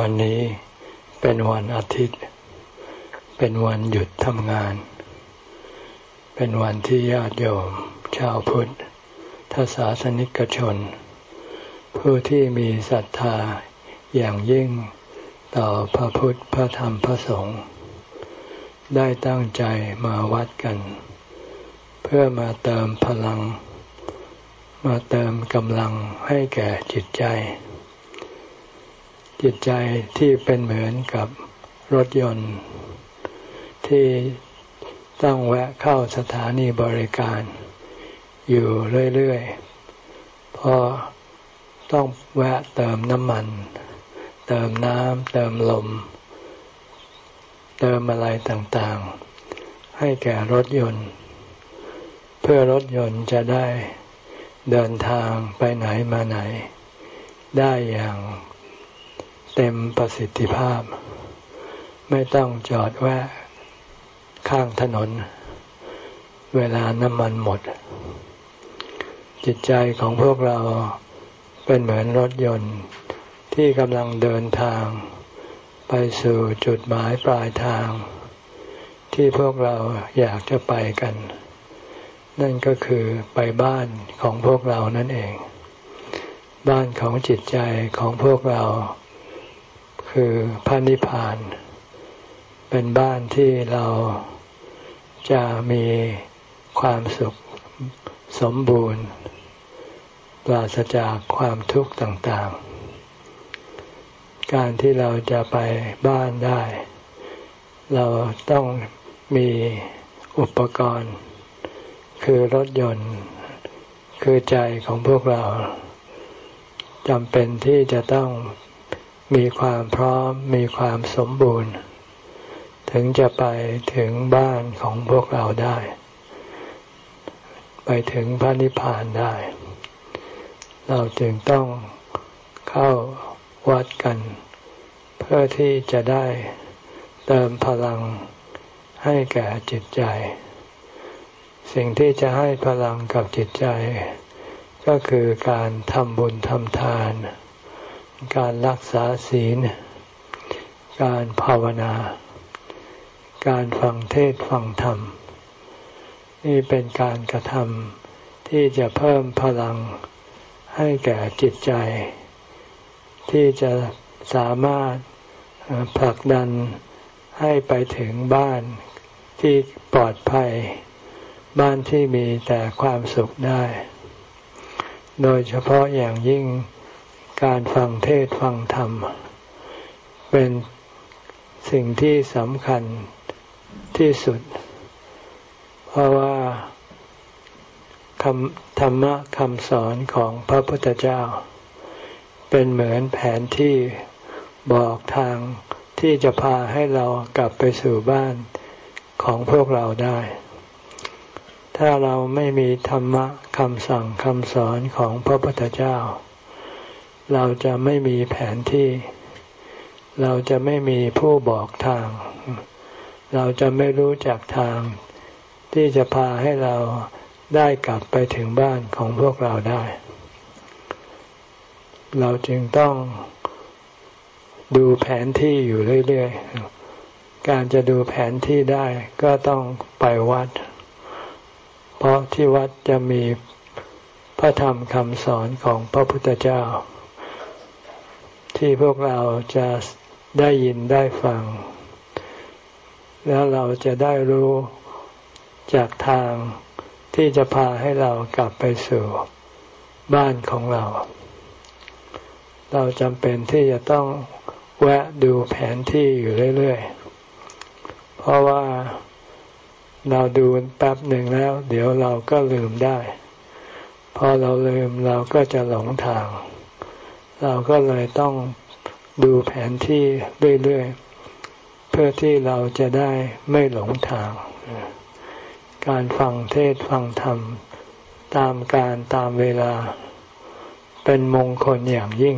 วันนี้เป็นวันอาทิตย์ เป็นวันหยุดทำงาน เป็นวันที่ญาติโยม ชาวพุทธทศาสนิกชน ผู้ที่มีศรัทธาอย่างยิ่งต่อพระพุทธพระธรรมพระสงฆ์ได้ตั้งใจมาวัดกัน เพื่อมาเติมพลัง มาเติมกำลังให้แก่จิตใจ จิตใจที่เป็นเหมือนกับรถยนต์ ที่ต้องแวะเข้าสถานีบริการ อยู่เรื่อยๆเพราะต้องแวะเติมน้ำมัน เติมน้ำเติมลม เติมอะไรต่างๆ ให้แก่รถยนต์ เพื่อรถยนต์จะได้เดินทางไปไหนมาไหน ได้อย่าง เต็มประสิทธิภาพ ไม่ต้องจอดแวะข้างถนน เวลาน้ำมันหมด จิตใจของพวกเราเป็นเหมือนรถยนต์ที่กำลังเดินทาง ไปสู่จุดหมายปลายทาง ที่พวกเราอยากจะไปกัน นั่นก็คือไปบ้านของพวกเรานั่นเอง บ้านของจิตใจของพวกเรา คือพระนิพพาน เป็นบ้านที่เราจะมีความสุขสมบูรณ์ปราศจากความทุกข์ต่างๆ การที่เราจะไปบ้านได้ เราต้องมีอุปกรณ์ คือรถยนต์ คือใจของพวกเราจำเป็นที่จะต้อง มีความพร้อมมีความสมบูรณ์ ถึงจะไปถึงบ้านของพวกเราได้ ไปถึงพระนิพพานได้ เราจึงต้องเข้าวัดกัน เพื่อที่จะได้เติมพลังให้แก่จิตใจ สิ่งที่จะให้พลังกับจิตใจ ก็คือการทำบุญทำทาน การรักษาศีล การภาวนา การฟังเทศฟังธรรม นี่เป็นการกระทำที่จะเพิ่มพลังให้แก่จิตใจ ที่จะสามารถผลักดันให้ไปถึงบ้านที่ปลอดภัย บ้านที่มีแต่ความสุขได้ โดยเฉพาะอย่างยิ่ง การฟังเทศฟังธรรม เป็นสิ่งที่สำคัญที่สุด เพราะว่าคำธรรมะคำสอนของพระพุทธเจ้า เป็นเหมือนแผนที่บอกทางที่จะพาให้เรากลับไปสู่บ้านของพวกเราได้ ถ้าเราไม่มีธรรมะคำสั่งคำสอนของพระพุทธเจ้า เราจะไม่มีแผนที่ เราจะไม่มีผู้บอกทาง เราจะไม่รู้จักทาง ที่จะพาให้เราได้กลับไปถึงบ้านของพวกเราได้ เราจึงต้องดูแผนที่อยู่เรื่อยๆ การจะดูแผนที่ได้ก็ต้องไปวัด เพราะที่วัดจะมีพระธรรมคำสอนของพระพุทธเจ้า ที่พวกเราจะได้ยินได้ฟัง แล้วเราจะได้รู้จากทางที่จะพาให้เรากลับไปสู่บ้านของเรา เราจำเป็นที่จะต้องแวะดูแผนที่อยู่เรื่อยๆ เพราะว่าเราดูแป๊บหนึ่งแล้ว เดี๋ยวเราก็ลืมได้ พอเราลืมเราก็จะหลงทาง เราก็เลยต้องดูแผนที่เรื่อยๆ เพื่อที่เราจะได้ไม่หลงทาง การฟังเทศฟังธรรม ตามการตามเวลา เป็นมงคลอย่างยิ่ง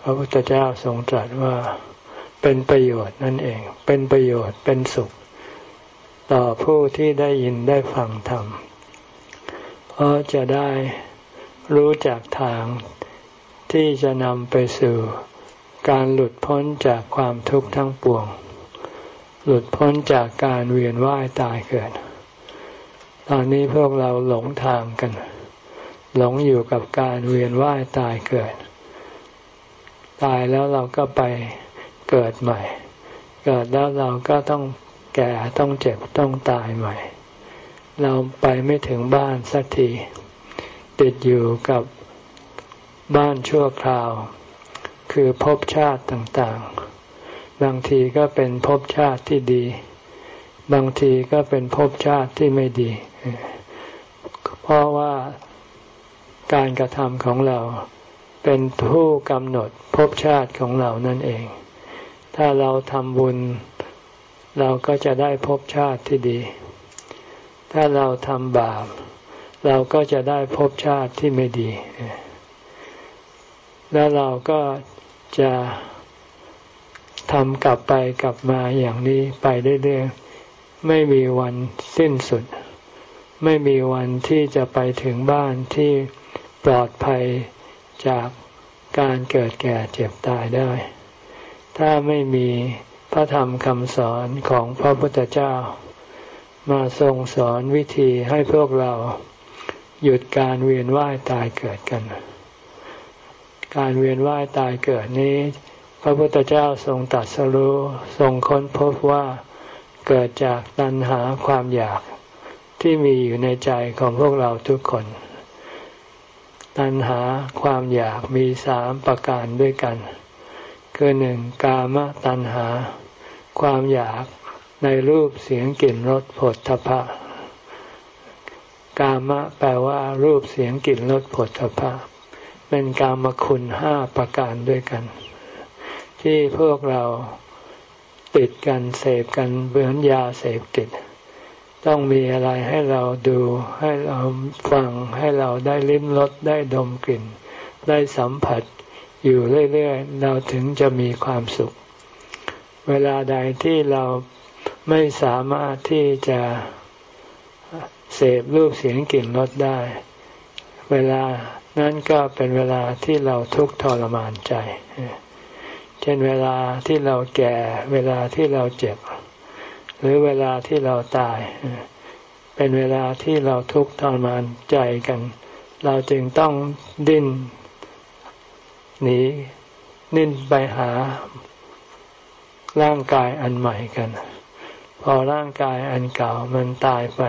พระพุทธเจ้าทรงตรัสว่าเป็นประโยชน์นั่นเอง เป็นประโยชน์เป็นสุข ต่อผู้ที่ได้ยินได้ฟังธรรม เพราะจะได้รู้จักทาง ที่จะนำไปสู่การหลุดพ้นจากความทุกข์ทั้งปวง หลุดพ้นจากการเวียนว่ายตายเกิด ตอนนี้พวกเราหลงทางกัน หลงอยู่กับการเวียนว่ายตายเกิด ตายแล้วเราก็ไปเกิดใหม่ เกิดแล้วเราก็ต้องแก่ต้องเจ็บต้องตายใหม่ เราไปไม่ถึงบ้านสักที ติดอยู่กับ บ้านชั่วคราว คือภพชาติต่างๆ บางทีก็เป็นภพชาติที่ดี บางทีก็เป็นภพชาติที่ไม่ดี เพราะว่าการกระทำของเราเป็นผู้กำหนดภพชาติของเรานั่นเอง ถ้าเราทำบุญ เราก็จะได้ภพชาติที่ดี ถ้าเราทำบาป เราก็จะได้ภพชาติที่ไม่ดี แล้วเราก็จะทำกลับไปกลับมาอย่างนี้ไปเรื่อยๆ ไม่มีวันสิ้นสุด ไม่มีวันที่จะไปถึงบ้านที่ปลอดภัยจากการเกิดแก่เจ็บตายได้ ถ้าไม่มีพระธรรมคำสอนของพระพุทธเจ้า มาทรงสอนวิธีให้พวกเราหยุดการเวียนว่ายตายเกิดกัน การเวียนว่ายตายเกิดนี้ พระพุทธเจ้าทรงตัดสรู้ทรงค้นพบว่าเกิดจากตัณหาความอยากที่มีอยู่ในใจของพวกเราทุกคน ตัณหาความอยากมีสามประการด้วยกัน คือหนึ่งกามตัณหา ความอยากในรูปเสียงกลิ่นรสผลทพะ กามะแปลว่ารูปเสียงกลิ่นรสผลทพะ เป็นกามคุณห้าประการด้วยกัน ที่พวกเราติดกันเสพกันเบือนยาเสพติด ต้องมีอะไรให้เราดูให้เราฟังให้เราได้ลิ้มรสได้ดมกลิ่น ได้สัมผัสอยู่เรื่อยๆ เราถึงจะมีความสุข เวลาใดที่เราไม่สามารถที่จะเสพรูปเสียงกลิ่นรสได้ เวลา นั่นก็เป็นเวลาที่เราทุกข์ทรมานใจ เช่นเวลาที่เราแก่ เวลาที่เราเจ็บ หรือเวลาที่เราตาย เป็นเวลาที่เราทุกข์ทรมานใจกัน เราจึงต้องดิ้นหนีนิ่นไปหาร่างกายอันใหม่กัน พอร่างกายอันเก่ามันตายไป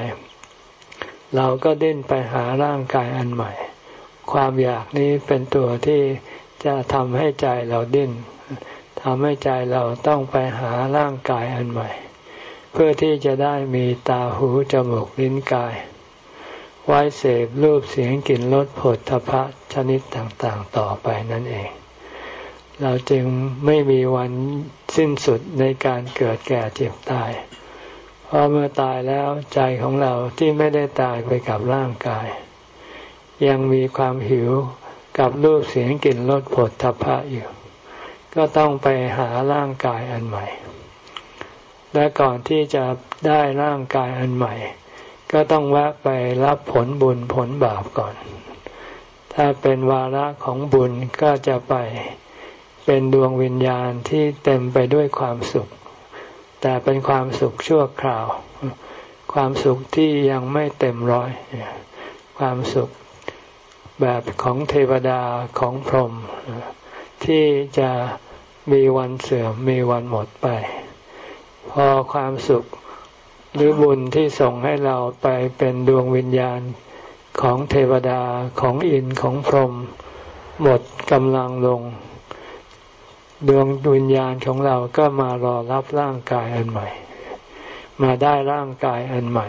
เราก็ดิ้นไปหาร่างกายอันใหม่ ความอยากนี้เป็นตัวที่จะทำให้ใจเราดิ้นทำให้ใจเราต้องไปหาร่างกายอันใหม่ เพื่อที่จะได้มีตาหูจมูกลิ้นกาย ไว้เสพรูปเสียงกลิ่นรสผลทพะชนิดต่างๆต่อไปนั่นเอง เราจึงไม่มีวันสิ้นสุดในการเกิดแก่เจ็บตาย เพราะเมื่อตายแล้วใจของเราที่ไม่ได้ตายไปกับร่างกาย ยังมีความหิวกับรูปเสียงกลิ่นรสผลทพะอยู่ ก็ต้องไปหาร่างกายอันใหม่ และก่อนที่จะได้ร่างกายอันใหม่ ก็ต้องแวะไปรับผลบุญผลบาปก่อน ถ้าเป็นวาระของบุญก็จะไปเป็นดวงวิญญาณที่เต็มไปด้วยความสุข แต่เป็นความสุขชั่วคราว ความสุขที่ยังไม่เต็มร้อย ความสุข แบบของเทวดาของพรหมที่จะมีวันเสื่อมมีวันหมดไป พอความสุขหรือบุญที่ส่งให้เราไปเป็นดวงวิญญาณของเทวดาของอินของพรหมหมดกำลังลง ดวงวิญญาณของเราก็มารอรับร่างกายอันใหม่ มาได้ร่างกายอันใหม่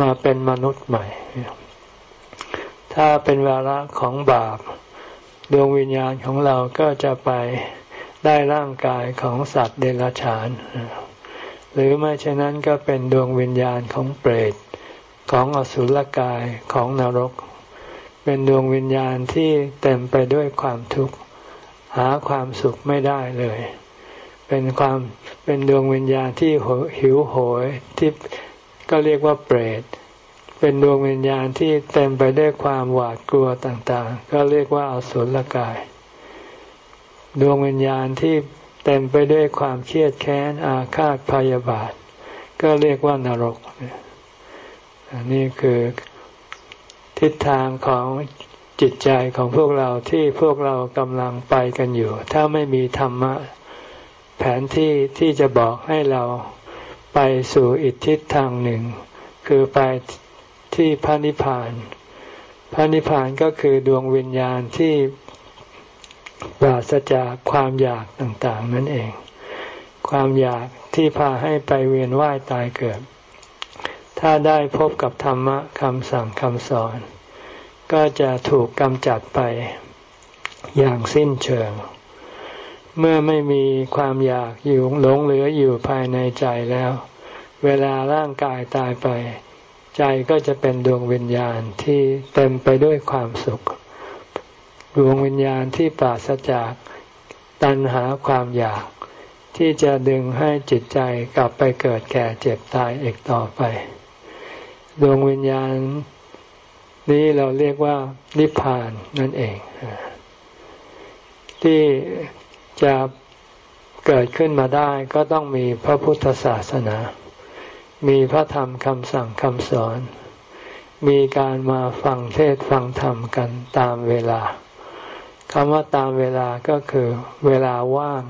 มาเป็นมนุษย์ใหม่ ถ้าเป็นวาระของบาป ดวงวิญญาณของเราก็จะไปได้ร่างกายของสัตว์เดรัจฉาน หรือไม่เช่นนั้นก็เป็นดวงวิญญาณของเปรตของอสุรกายของนรก เป็นดวงวิญญาณที่เต็มไปด้วยความทุกข์ หาความสุขไม่ได้เลย เป็นความเป็นดวงวิญญาณที่หิวโหยที่ก็เรียกว่าเปรต เป็นดวงวิญญาณที่เต็มไปด้วยความหวาดกลัวต่างๆ ก็เรียกว่าอสุรกาย ดวงวิญญาณที่เต็มไปด้วยความเครียดแค้นอาฆาตพยาบาท ก็เรียกว่านรกอันนี้คือทิศทางของจิตใจของพวกเราที่พวกเรากำลังไปกันอยู่ ถ้าไม่มีธรรมะแผนที่ที่จะบอกให้เราไปสู่อีกทิทางหนึ่ง คือไป ที่พระนิพพาน พระนิพพานก็คือดวงวิญญาณที่ปราศจากความอยากต่างๆ นั่นเอง ความอยากที่พาให้ไปเวียนว่ายตายเกิด ถ้าได้พบกับธรรมะคำสั่งคำสอน ก็จะถูกกำจัดไปอย่างสิ้นเชิง เมื่อไม่มีความอยากอยู่หลงเหลืออยู่ภายในใจแล้ว เวลาร่างกายตายไป ใจก็จะเป็นดวงวิญญาณที่เต็มไปด้วยความสุข ดวงวิญญาณที่ปราศจากตัณหาความอยาก ที่จะดึงให้จิตใจกลับไปเกิดแก่เจ็บตายอีกต่อไป ดวงวิญญาณนี้เราเรียกว่านิพพานนั่นเอง ที่จะเกิดขึ้นมาได้ก็ต้องมีพระพุทธศาสนา มีพระธรรมคำสั่งคำสอน มีการมาฟังเทศฟังธรรมกันตามเวลาคำว่าตามเวลาก็คือเวลาว่าง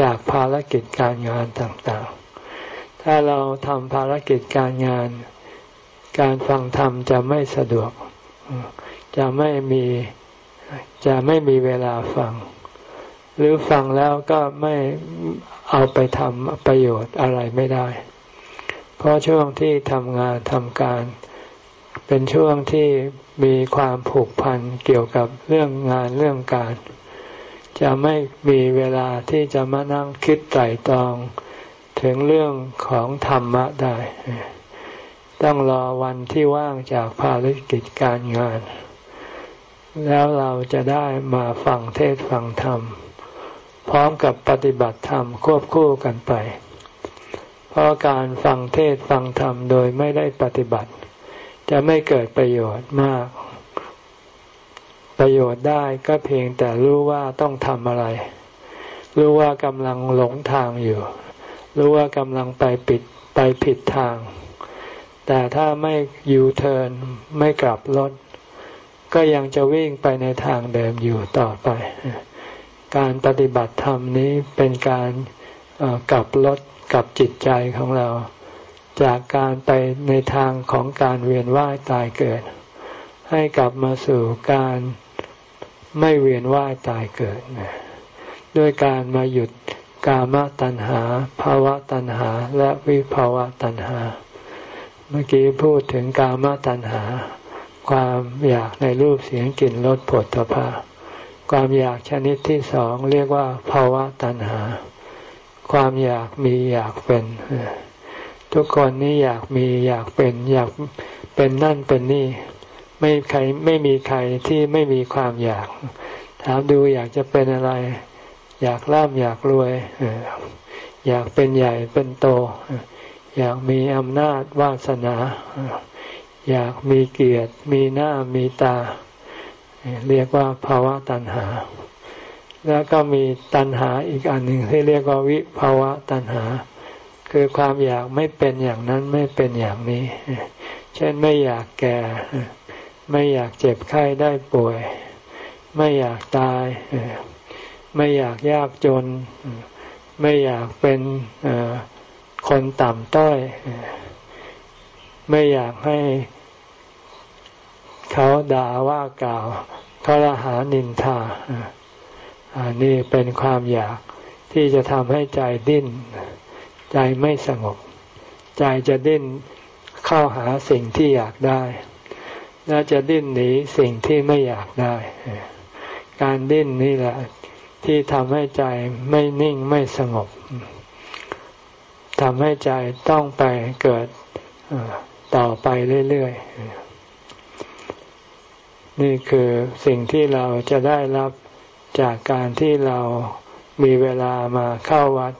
จากภารกิจการงานต่างๆ ถ้าเราทำภารกิจการงาน การฟังธรรมจะไม่สะดวก จะไม่มีจะไม่มีเวลาฟัง หรือฟังแล้วก็ไม่เอาไปทำประโยชน์อะไรไม่ได้ เพราะช่วงที่ทำงานทำการ เป็นช่วงที่มีความผูกพันเกี่ยวกับเรื่องงานเรื่องการ จะไม่มีเวลาที่จะมานั่งคิดไตรตรองถึงเรื่องของธรรมะได้ ต้องรอวันที่ว่างจากภารกิจการงาน แล้วเราจะได้มาฟังเทศฟังธรรม พร้อมกับปฏิบัติธรรมควบคู่กันไป เพราะการฟังเทศฟังธรรมโดยไม่ได้ปฏิบัติ จะไม่เกิดประโยชน์มาก ประโยชน์ได้ก็เพียงแต่รู้ว่าต้องทำอะไร รู้ว่ากำลังหลงทางอยู่ รู้ว่ากำลังไปปิดไปผิดทาง แต่ถ้าไม่ยูเทิร์นไม่กลับรถก็ยังจะวิ่งไปในทางเดิมอยู่ต่อไป การปฏิบัติธรรมนี้เป็นการกลับรถ กับจิตใจของเรา จากการไปในทางของการเวียนว่ายตายเกิด ให้กลับมาสู่การไม่เวียนว่ายตายเกิด ด้วยการมาหยุดกามตัณหาภาวะตัณหาและวิภาวะตัณหา เมื่อกี้พูดถึงกามตัณหา ความอยากในรูปเสียงกลิ่นรสผลตภะความอยากชนิดที่สองเรียกว่าภาวะตัณหา ความอยากมีอยากเป็น ทุกคนนี่อยากมีอยากเป็น อยากเป็นนั่นเป็นนี่ ไม่ใครไม่มีใครที่ไม่มีความอยาก ถามดูอยากจะเป็นอะไร อยากร่ำอยากรวยอยากเป็นใหญ่เป็นโต อยากมีอำนาจวาสนา อยากมีเกียรติ มีหน้ามีตา เรียกว่าภาวะตัณหา แล้วก็มีตัณหาอีกอันหนึ่งที่เรียกว่าวิภาวะตัณหา คือความอยากไม่เป็นอย่างนั้นไม่เป็นอย่างนี้ เช่นไม่อยากแก่ ไม่อยากเจ็บไข้ได้ป่วย ไม่อยากตาย ไม่อยากยากจน ไม่อยากเป็นคนต่ำต้อย ไม่อยากให้เขาด่าว่ากล่าวเขาลหานินทา อันนี้เป็นความอยากที่จะทำให้ใจดิ้น ใจไม่สงบ ใจจะดิ้นเข้าหาสิ่งที่อยากได้ และจะดิ้นหนีสิ่งที่ไม่อยากได้ การดิ้นนี่แหละที่ทำให้ใจไม่นิ่งไม่สงบทำให้ใจต้องไปเกิดต่อไปเรื่อยๆ นี่คือสิ่งที่เราจะได้รับ จากการที่เรามีเวลามาเข้าวัด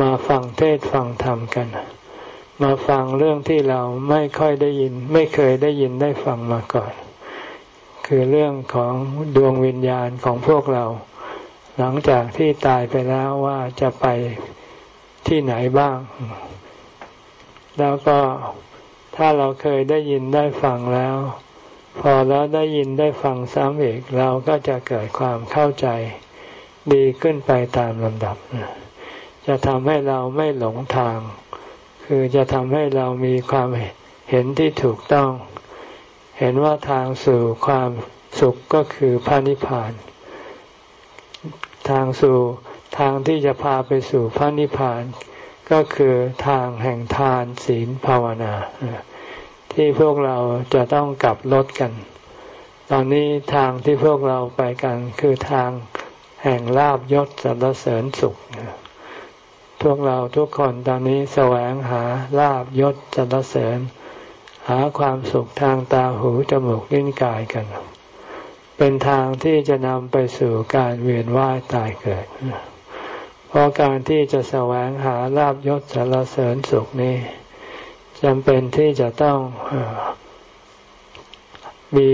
มาฟังเทศฟังธรรมกัน มาฟังเรื่องที่เราไม่ค่อยได้ยิน ไม่เคยได้ยินได้ฟังมาก่อน คือเรื่องของดวงวิญญาณของพวกเรา หลังจากที่ตายไปแล้วว่าจะไปที่ไหนบ้าง แล้วก็ถ้าเราเคยได้ยินได้ฟังแล้ว พอแล้วได้ยินได้ฟังซ้ำอีกเราก็จะเกิดความเข้าใจดีขึ้นไปตามลำดับ จะทำให้เราไม่หลงทาง คือจะทำให้เรามีความเห็นที่ถูกต้อง เห็นว่าทางสู่ความสุขก็คือพระนิพพาน ทางสู่ทางที่จะพาไปสู่พระนิพพาน ก็คือทางแห่งทานศีลภาวนา ที่พวกเราจะต้องกลับรถกัน ตอนนี้ทางที่พวกเราไปกันคือทางแห่งลาบยศสรรเสริญสุข พวกเราทุกคนตอนนี้แสวงหาลาบยศสรรเสริญ หาความสุขทางตาหูจมูกลิ้นกายกัน เป็นทางที่จะนำไปสู่การเวียนว่ายตายเกิด เพราะการที่จะแสวงหาลาบยศสรรเสริญสุขนี้ จำเป็นที่จะต้องมี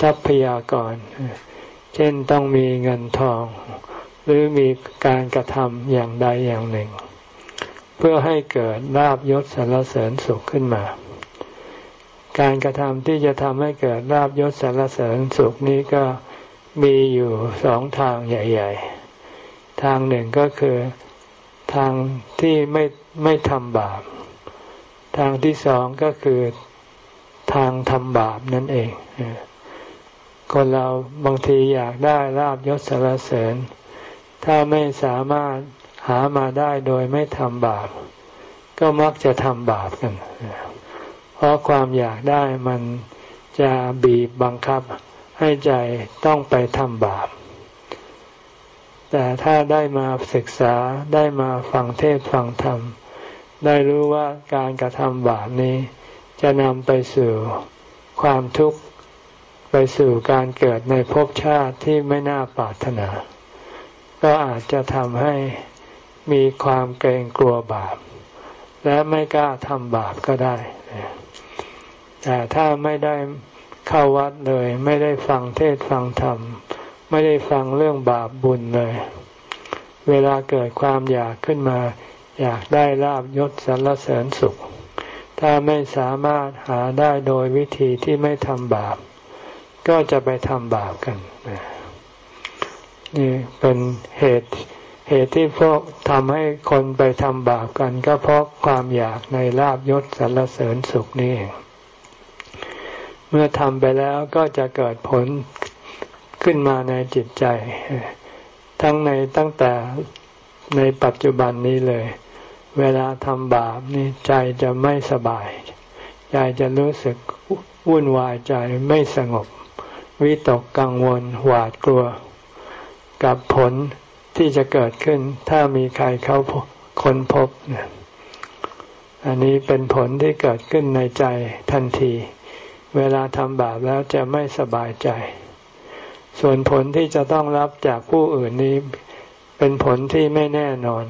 ทรัพยากร เช่นต้องมีเงินทอง หรือมีการกระทำอย่างใดอย่างหนึ่ง เพื่อให้เกิดลาบยศสรรเสริญสุขขึ้นมา การกระทำที่จะทำให้เกิดลาบยศสรรเสริญสุขนี้ก็มีอยู่สองทางใหญ่ ๆ ทางหนึ่งก็คือทางที่ไม่ไม่ทำบาป ทางที่สองก็คือทางทำบาปนั่นเองคนเราบางทีอยากได้ลาบยศสารเสริญ ถ้าไม่สามารถหามาได้โดยไม่ทำบาป ก็มักจะทำบาปกัน เพราะความอยากได้มันจะบีบบังคับให้ใจต้องไปทำบาป แต่ถ้าได้มาศึกษาได้มาฟังเทศฟังธรรม ได้รู้ว่าการกระทำบาปนี้ จะนำไปสู่ความทุกข์ไปสู่การเกิดในภพชาติที่ไม่น่าปรารถนา ก็อาจจะทำให้มีความเกรงกลัวบาป และไม่กล้าทำบาปก็ได้ แต่ถ้าไม่ได้เข้าวัดเลย ไม่ได้ฟังเทศฟังธรรม ไม่ได้ฟังเรื่องบาปบุญเลย เวลาเกิดความอยากขึ้นมา อยากได้ลาบยศสรรเสริญสุข ถ้าไม่สามารถหาได้โดยวิธีที่ไม่ทำบาป ก็จะไปทำบาปกัน นี่เป็นเหตุเหตุที่พวกทำให้คนไปทำบาปกัน ก็เพราะความอยากในลาบยศสรรเสริญสุขนี่เมื่อทำไปแล้วก็จะเกิดผลขึ้นมาในจิตใจ ทั้งในตั้งแต่ในปัจจุบันนี้เลย เวลาทำบาปนี่ใจจะไม่สบาย ใจจะรู้สึกวุ่นวายใจไม่สงบ วิตกกังวลหวาดกลัว กับผลที่จะเกิดขึ้น ถ้ามีใครเขาค้นพบเนี่ยอันนี้เป็นผลที่เกิดขึ้นในใจทันที เวลาทำบาปแล้วจะไม่สบายใจ ส่วนผลที่จะต้องรับจากผู้อื่นนี้ เป็นผลที่ไม่แน่นอน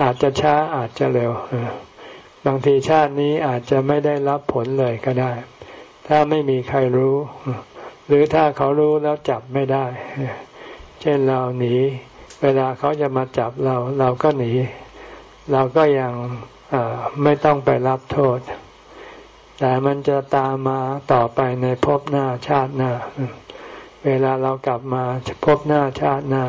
อาจจะช้าอาจจะเร็วบางทีชาตินี้อาจจะไม่ได้รับผลเลยก็ได้ ถ้าไม่มีใครรู้ หรือถ้าเขารู้แล้วจับไม่ได้ เช่นเราหนี เวลาเขาจะมาจับเราเราก็หนี เราก็ยังไม่ต้องไปรับโทษ แต่มันจะตามมาต่อไปในภพหน้าชาติหน้า เวลาเรากลับมาภพหน้าชาติหน้า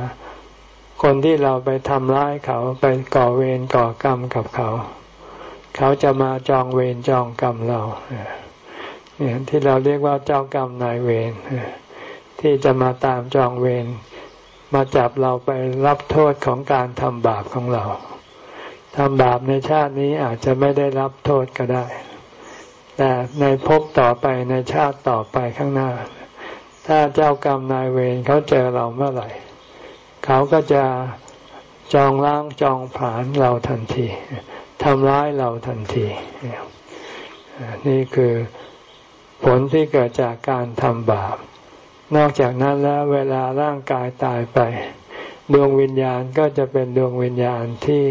คนที่เราไปทำร้ายเขาไปก่อเวรก่อกรรมกับเขา เขาจะมาจองเวรจองกรรมเราเนี่ยที่เราเรียกว่าเจ้ากรรมนายเวรที่จะมาตามจองเวรมาจับเราไปรับโทษของการทำบาปของเราทำบาปในชาตินี้อาจจะไม่ได้รับโทษก็ได้ แต่ในภพต่อไปในชาติต่อไปข้างหน้า ถ้าเจ้ากรรมนายเวรเขาเจอเราเมื่อไหร่ เขาก็จะจองล้างจองผานเราทันทีทำร้ายเราทันทีนี่คือผลที่เกิดจากการทำบาป นอกจากนั้นแล้วเวลาร่างกายตายไป ดวงวิญญาณก็จะเป็นดวงวิญญาณที่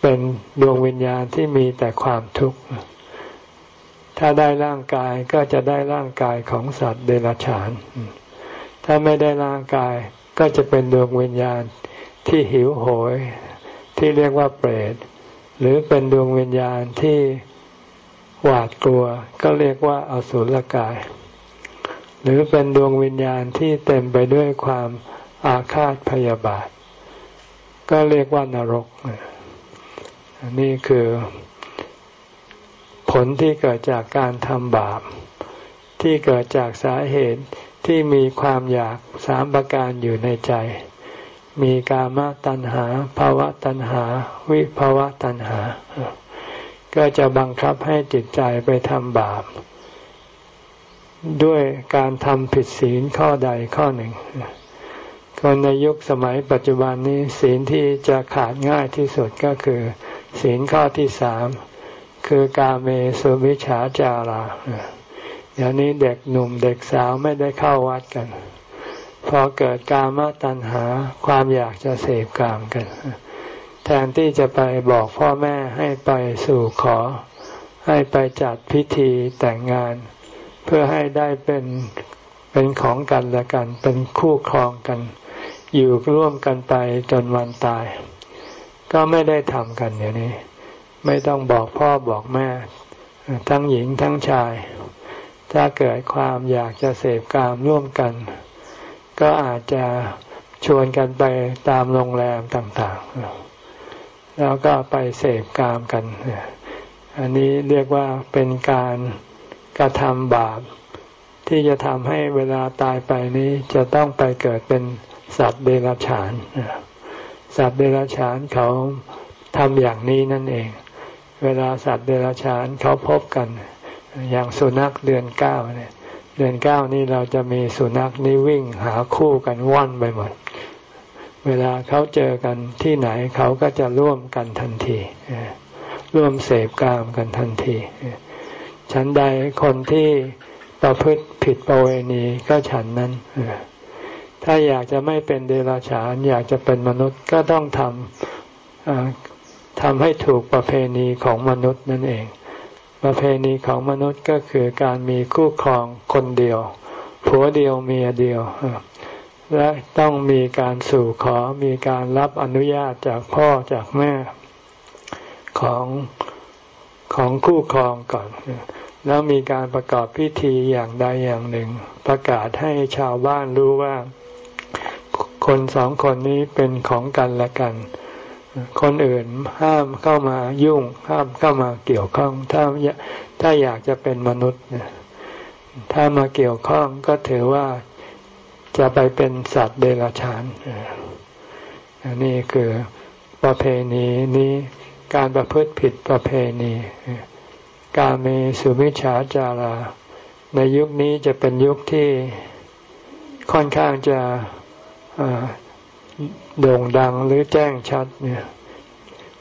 เป็นดวงวิญญาณที่มีแต่ความทุกข์ ถ้าได้ร่างกายก็จะได้ร่างกายของสัตว์เดรัจฉาน ถ้าไม่ได้ร่างกาย ก็จะเป็นดวงวิญญาณที่หิวโหย ที่เรียกว่าเปรต หรือเป็นดวงวิญญาณที่หวาดกลัว ก็เรียกว่าอสุรกาย หรือเป็นดวงวิญญาณที่เต็มไปด้วยความอาฆาตพยาบาท ก็เรียกว่านรก นี่คือผลที่เกิดจากการทำบาป ที่เกิดจากสาเหตุ ที่มีความอยากสามประการอยู่ในใจ มีกามตัณหาภาวะตัณหา วิภาวะตัณหา ก็จะบังคับให้จิตใจไปทำบาป ด้วยการทำผิดศีลข้อใดข้อหนึ่งคนในยุคสมัยปัจจุบันนี้ศีลที่จะขาดง่ายที่สุดก็คือ ศีลข้อที่สามคือกาเมสุวิชาจารา เดี๋ยวนี้เด็กหนุ่มเด็กสาวไม่ได้เข้าวัดกัน พอเกิดกามตัณหาความอยากจะเสพกามกัน แทนที่จะไปบอกพ่อแม่ให้ไปสู่ขอ ให้ไปจัดพิธีแต่งงาน เพื่อให้ได้เป็นเป็นของกันและกัน เป็นคู่ครองกัน อยู่ร่วมกันไปจนวันตาย ก็ไม่ได้ทำกันเดี๋ยวนี้ ไม่ต้องบอกพ่อบอกแม่ ทั้งหญิงทั้งชาย ถ้าเกิดความอยากจะเสพกามร่วมกัน ก็อาจจะชวนกันไปตามโรงแรมต่างๆ แล้วก็ไปเสพกามกัน อันนี้เรียกว่าเป็นการกระทำบาป ที่จะทำให้เวลาตายไปนี้จะต้องไปเกิดเป็นสัตว์เดรัจฉาน สัตว์เดรัจฉานเขาทำอย่างนี้นั่นเอง เวลาสัตว์เดรัจฉานเขาพบกัน อย่างสุนัขเดือนเก้าเนี่ย เดือนเก้านี่เราจะมีสุนัขนี่วิ่งหาคู่กันว่อนไปหมด เวลาเขาเจอกันที่ไหนเขาก็จะร่วมกันทันทีร่วมเสพกามกันทันทีฉันใดคนที่ประพฤติผิดประเวณีก็ฉันนั้นถ้าอยากจะไม่เป็นเดรัจฉาน อยากจะเป็นมนุษย์ก็ต้องทำทำให้ถูกประเพณีของมนุษย์นั่นเอง ประเพณีของมนุษย์ก็คือการมีคู่ครองคนเดียว ผัวเดียวเมียเดียว และต้องมีการสู่ขอมีการรับอนุญาตจากพ่อจากแม่ของของคู่ครองก่อน แล้วมีการประกอบพิธีอย่างใดอย่างหนึ่ง ประกาศให้ชาวบ้านรู้ว่า คนสองคนนี้เป็นของกันและกัน คนอื่นห้ามเข้ามายุ่ง ห้ามเข้ามาเกี่ยวข้อง ถ้าถ้าอยากจะเป็นมนุษย์ถ้ามาเกี่ยวข้องก็ถือว่าจะไปเป็นสัตว์เดรัจฉานอันนี้คือประเพณีนี้การประพฤติผิดประเพณี การมีสุมิชาจาราในยุคนี้จะเป็นยุคที่ค่อนข้างจะ โด่งดังหรือแจ้งชัดเนี่ย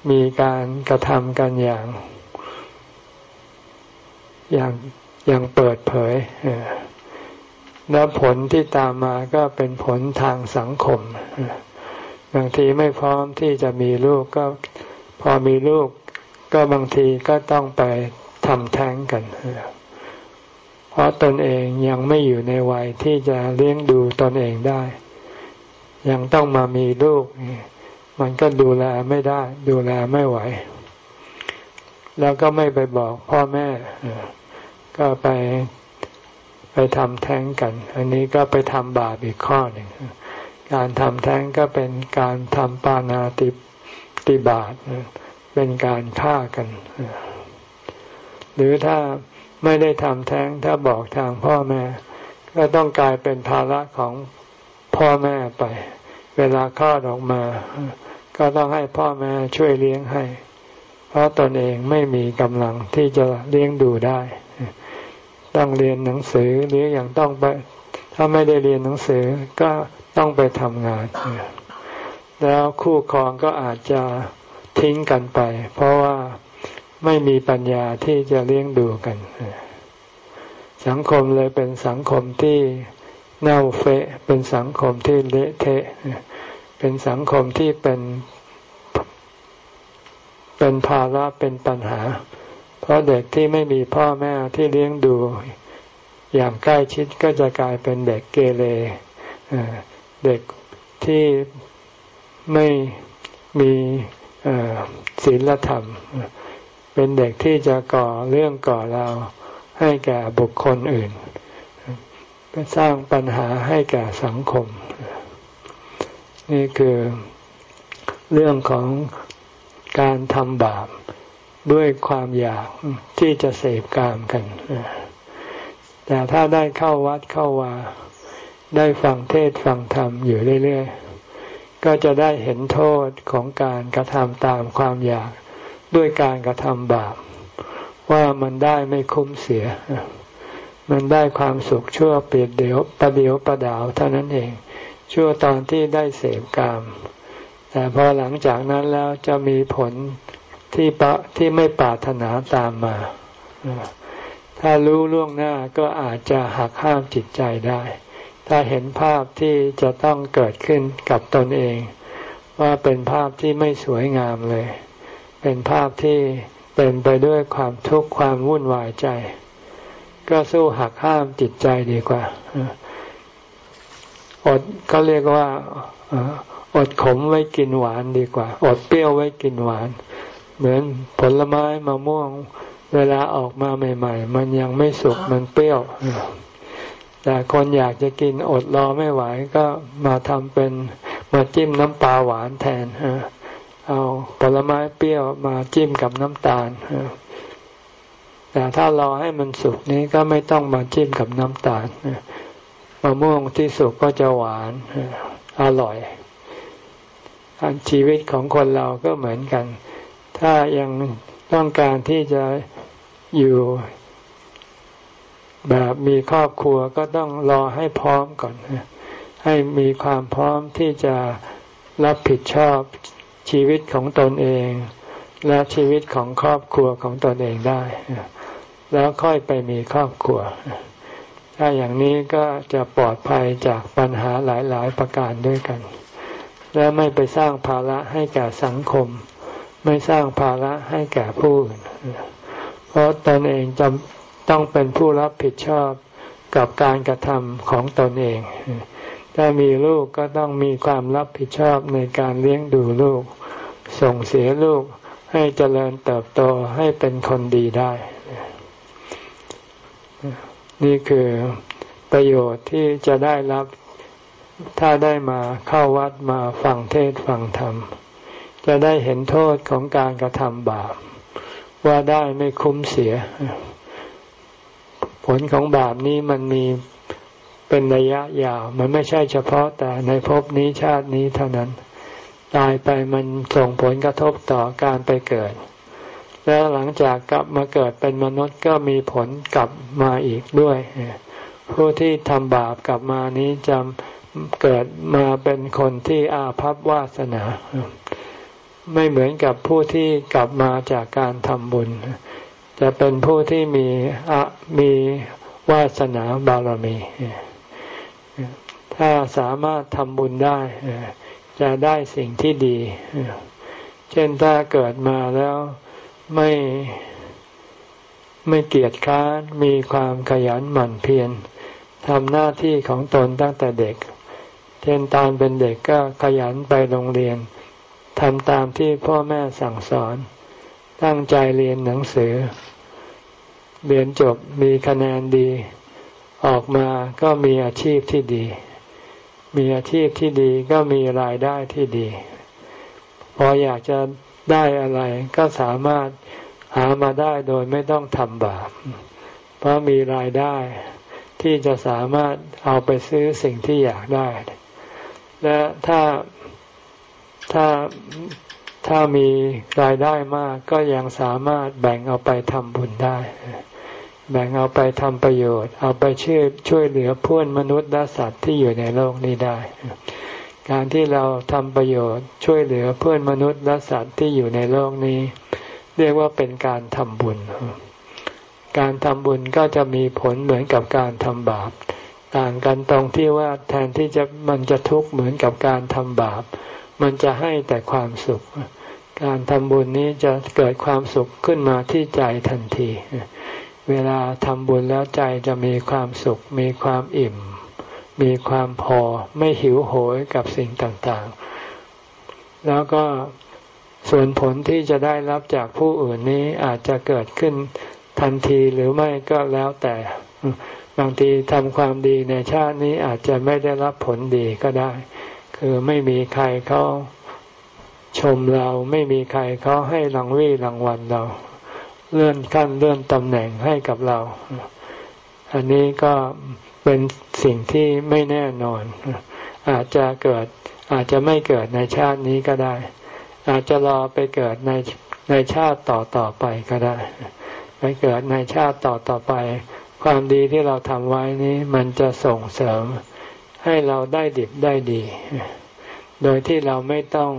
มีการกระทำกันอย่าง อย่างอย่างเปิดเผยแล้วผลที่ตามมาก็เป็นผลทางสังคมบางทีไม่พร้อมที่จะมีลูกก็พอมีลูก ก็บางทีก็ต้องไปทำแท้งกันเพราะตนเองยังไม่อยู่ในวัยที่จะเลี้ยงดูตนเองได้ ยังต้องมามีลูก มันก็ดูแลไม่ได้ ดูแลไม่ไหว แล้วก็ไม่ไปบอกพ่อแม่ ก็ไปไปทำแท้งกัน อันนี้ก็ไปทำบาปอีกข้อหนึ่ง การทำแท้งก็เป็นการทำปานาติติบาตเป็นการฆ่ากัน หรือถ้าไม่ได้ทำแท้งถ้าบอกทางพ่อแม่ ก็ต้องกลายเป็นภาระของพ่อแม่ไป เวลาคลอดออกมา ก็ต้องให้พ่อแม่ช่วยเลี้ยงให้ เพราะตนเองไม่มีกำลังที่จะเลี้ยงดูได้ ต้องเรียนหนังสือหรืออย่างต้องไป ถ้าไม่ได้เรียนหนังสือก็ต้องไปทำงาน แล้วคู่ครองก็อาจจะทิ้งกันไป เพราะว่าไม่มีปัญญาที่จะเลี้ยงดูกัน สังคมเลยเป็นสังคมที่ เน่าเฟะเป็นสังคมที่เละเทะ เป็นสังคมที่เป็นเป็นภาระเป็นปัญหา เพราะเด็กที่ไม่มีพ่อแม่ที่เลี้ยงดูอย่างใกล้ชิดก็จะกลายเป็นเด็กเกเรเด็กที่ไม่มีศีลธรรม เป็นเด็กที่จะก่อเรื่องก่อราวให้แก่บุคคลอื่น ก็สร้างปัญหาให้แก่สังคม นี่คือเรื่องของการทำบาปด้วยความอยากที่จะเสพกามกัน แต่ถ้าได้เข้าวัดเข้าวาได้ฟังเทศฟังธรรมอยู่เรื่อยๆ ก็จะได้เห็นโทษของการกระทำตามความอยากด้วยการกระทำบาป ว่ามันได้ไม่คุ้มเสีย มันได้ความสุขชั่วเปรียดเดียวประเดียวประดาวเท่านั้นเอง ชั่วตอนที่ได้เสพกาม แต่พอหลังจากนั้นแล้วจะมีผลที่ปะที่ไม่ปรารถนาตามมา ถ้ารู้ล่วงหน้าก็อาจจะหักห้ามจิตใจได้ ถ้าเห็นภาพที่จะต้องเกิดขึ้นกับตนเอง ว่าเป็นภาพที่ไม่สวยงามเลย เป็นภาพที่เป็นไปด้วยความทุกข์ความวุ่นวายใจ ก็สู้หักห้ามจิตใจดีกว่า อดเขาเรียกว่าอดขมไว้กินหวานดีกว่า อดเปรี้ยวไว้กินหวาน เหมือนผลไม้มะม่วง เวลาออกมาใหม่ ๆ มันยังไม่สุกมันเปรี้ยว แต่คนอยากจะกินอดรอไม่ไหวก็มาทำเป็นมาจิ้มน้ำปลาหวานแทนเอาผลไม้เปรี้ยวมาจิ้มกับน้ำตาล แต่ถ้ารอให้มันสุกนี้ก็ไม่ต้องมาจิ้มกับน้ำตาลมะม่วงที่สุกก็จะหวานอร่อยชีวิตของคนเราก็เหมือนกัน ถ้ายังต้องการที่จะอยู่แบบมีครอบครัวก็ต้องรอให้พร้อมก่อน ให้มีความพร้อมที่จะรับผิดชอบชีวิตของตนเอง และชีวิตของครอบครัวของตนเองได้ แล้วค่อยไปมีครอบครัว ถ้าอย่างนี้ก็จะปลอดภัยจากปัญหาหลายๆประการด้วยกัน และไม่ไปสร้างภาระให้แก่สังคม ไม่สร้างภาระให้แก่ผู้อื่นเพราะตนเองจำต้องเป็นผู้รับผิดชอบกับการกระทำของตนเอง ถ้ามีลูกก็ต้องมีความรับผิดชอบในการเลี้ยงดูลูก ส่งเสียลูกให้เจริญเติบโตให้เป็นคนดีได้ นี่คือประโยชน์ที่จะได้รับถ้าได้มาเข้าวัดมาฟังเทศฟังธรรม จะได้เห็นโทษของการกระทำบาป ว่าได้ไม่คุ้มเสีย ผลของบาปนี้มันมีเป็นระยะยาว มันไม่ใช่เฉพาะแต่ในภพนี้ชาตินี้เท่านั้น ตายไปมันส่งผลกระทบต่อการไปเกิด แล้วหลังจากกลับมาเกิดเป็นมนุษย์ก็มีผลกลับมาอีกด้วย ผู้ที่ทำบาปกลับมานี้จะเกิดมาเป็นคนที่อาภัพวาสนา ไม่เหมือนกับผู้ที่กลับมาจากการทำบุญ จะเป็นผู้ที่มีอะมีวาสนาบารมี ถ้าสามารถทำบุญได้จะได้สิ่งที่ดี เช่นถ้าเกิดมาแล้ว ไม่ไม่เกียจค้านมีความขยันหมั่นเพียรทำหน้าที่ของตนตั้งแต่เด็ก เช่นตอนเป็นเด็กก็ขยันไปโรงเรียนทำตามที่พ่อแม่สั่งสอน ตั้งใจเรียนหนังสือ เรียนจบมีคะแนนดี ออกมาก็มีอาชีพที่ดี มีอาชีพที่ดีก็มีรายได้ที่ดี พออยากจะ ได้อะไรก็สามารถหามาได้โดยไม่ต้องทำบาป เพราะมีรายได้ที่จะสามารถเอาไปซื้อสิ่งที่อยากได้ และถ้าถ้าถ้ามีรายได้มากก็ยังสามารถแบ่งเอาไปทำบุญได้ แบ่งเอาไปทำประโยชน์ เอาไปช่วยช่วยเหลือเพื่อนมนุษย์และสัตว์ที่อยู่ในโลกนี้ได้ การที่เราทำประโยชน์ช่วยเหลือเพื่อนมนุษย์และสัตว์ที่อยู่ในโลกนี้ เรียกว่าเป็นการทำบุญ การทำบุญก็จะมีผลเหมือนกับการทำบาป ต่างกันตรงที่ว่าแทนที่จะมันจะทุกข์เหมือนกับการทำบาป มันจะให้แต่ความสุข การทำบุญนี้จะเกิดความสุขขึ้นมาที่ใจทันที เวลาทำบุญแล้วใจจะมีความสุขมีความอิ่ม มีความพอไม่หิวโหยกับสิ่งต่างๆ แล้วก็ส่วนผลที่จะได้รับจากผู้อื่นนี้อาจจะเกิดขึ้นทันทีหรือไม่ก็แล้วแต่ บางทีทำความดีในชาตินี้อาจจะไม่ได้รับผลดีก็ได้ คือไม่มีใครเขาชมเราไม่มีใครเขาให้รางวีรางวัลเรา เลื่อนขั้นเลื่อนตำแหน่งให้กับเรา อันนี้ก็ เป็นสิ่งที่ไม่แน่นอน อาจจะเกิดอาจจะไม่เกิดในชาตินี้ก็ได้ อาจจะรอไปเกิดในในชาติต่อต่อไปก็ได้ ไปเกิดในชาติต่อต่อไป ความดีที่เราทำไว้นี้มันจะส่งเสริมให้เราได้ดิบได้ดี โดยที่เราไม่ต้อง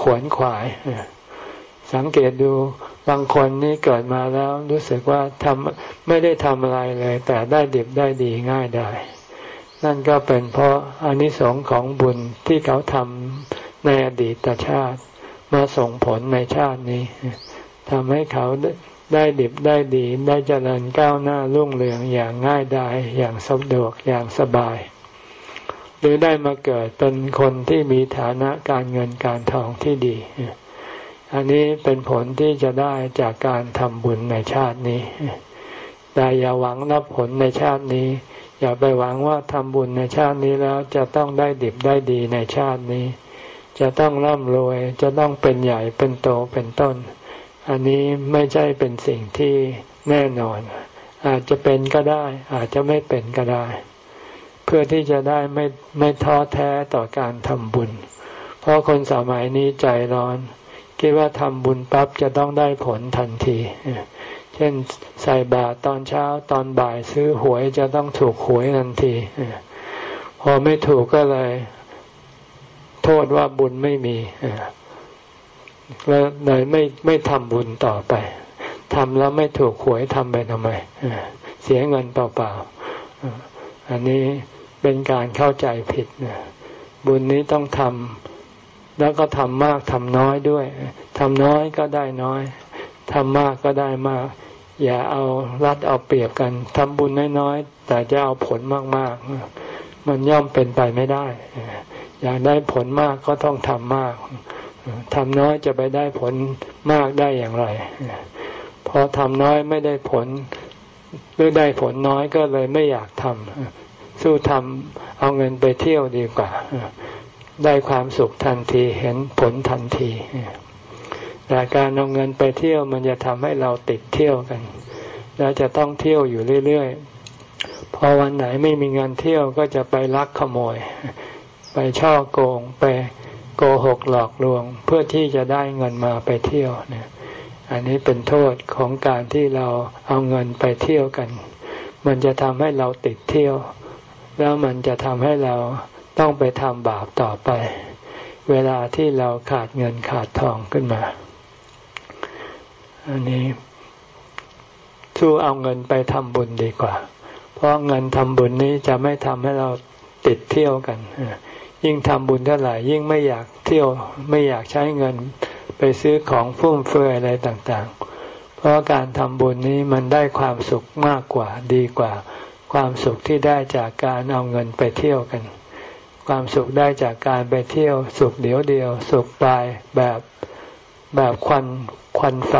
ขวนขวาย สังเกตดูบางคนนี่เกิดมาแล้วรู้สึกว่าทำไม่ได้ทำอะไรเลย แต่ได้ดิบได้ดีง่ายได้ นั่นก็เป็นเพราะอานิสงส์ของบุญที่เขาทำในอดีตชาติ มาส่งผลในชาตินี้ทำให้เขาได้ดิบได้ดีได้เจริญก้าวหน้ารุ่งเรืองอย่างง่ายได้อย่างสะดวกอย่างสบาย หรือได้มาเกิดเป็นคนที่มีฐานะการเงินการทองที่ดี อันนี้เป็นผลที่จะได้จากการทำบุญในชาตินี้ แต่อย่าหวังรับผลในชาตินี้ อย่าไปหวังว่าทำบุญในชาตินี้แล้วจะต้องได้ดิบได้ดีในชาตินี้ จะต้องร่ำรวย จะต้องเป็นใหญ่เป็นโตเป็นต้น อันนี้ไม่ใช่เป็นสิ่งที่แน่นอน อาจจะเป็นก็ได้ อาจจะไม่เป็นก็ได้ เพื่อที่จะได้ไม่ไม่ท้อแท้ต่อการทำบุญ เพราะคนสมัยนี้ใจร้อน คิดว่าทำบุญปั๊บจะต้องได้ผลทันที เช่นใส่บาตรตอนเช้าตอนบ่ายซื้อหวยจะต้องถูกหวยทันที พอไม่ถูกก็เลย โทษว่าบุญไม่มีแล้วเลยไม่ไม่ทำบุญต่อไปทำแล้วไม่ถูกหวยทำไปทำไมเสียเงินเปล่าๆอันนี้เป็นการเข้าใจผิดบุญนี้ต้องทำ แล้วก็ทำมากทำน้อยด้วยทำน้อยก็ได้น้อยทำมากก็ได้มาก อย่าเอารัดเอาเปรียบกันทำบุญน้อยๆแต่จะเอาผลมากๆ มันย่อมเป็นไปไม่ได้ อยากได้ผลมากก็ต้องทำมากทำน้อยจะไปได้ผลมากได้อย่างไรพอทำน้อยไม่ได้ผลหรือได้ผลน้อยก็เลยไม่อยากทำสู้ทำเอาเงินไปเที่ยวดีกว่า ได้ความสุขทันทีเห็นผลทันทีแต่การเอาเงินไปเที่ยวมันจะทำให้เราติดเที่ยวกัน แล้วจะต้องเที่ยวอยู่เรื่อยๆ พอวันไหนไม่มีเงินเที่ยวก็จะไปลักขโมย ไปช่อโกงไปโกหกหลอกลวง เพื่อที่จะได้เงินมาไปเที่ยวเนี่ยอันนี้เป็นโทษของการที่เราเอาเงินไปเที่ยวกัน มันจะทำให้เราติดเที่ยว แล้วมันจะทำให้เรา ต้องไปทำบาปต่อไป เวลาที่เราขาดเงินขาดทองขึ้นมา อันนี้สู้เอาเงินไปทำบุญดีกว่า เพราะเงินทำบุญนี้จะไม่ทำให้เราติดเที่ยวกัน ยิ่งทำบุญเท่าไหร่ยิ่งไม่อยากเที่ยวไม่อยากใช้เงินไปซื้อของฟุ่มเฟือยอะไรต่างๆ เพราะการทำบุญนี้มันได้ความสุขมากกว่าดีกว่า ความสุขที่ได้จากการเอาเงินไปเที่ยวกัน ความสุขได้จากการไปเที่ยวสุขเดียวเดียว สุขปลายแบบแบบควันควันไฟ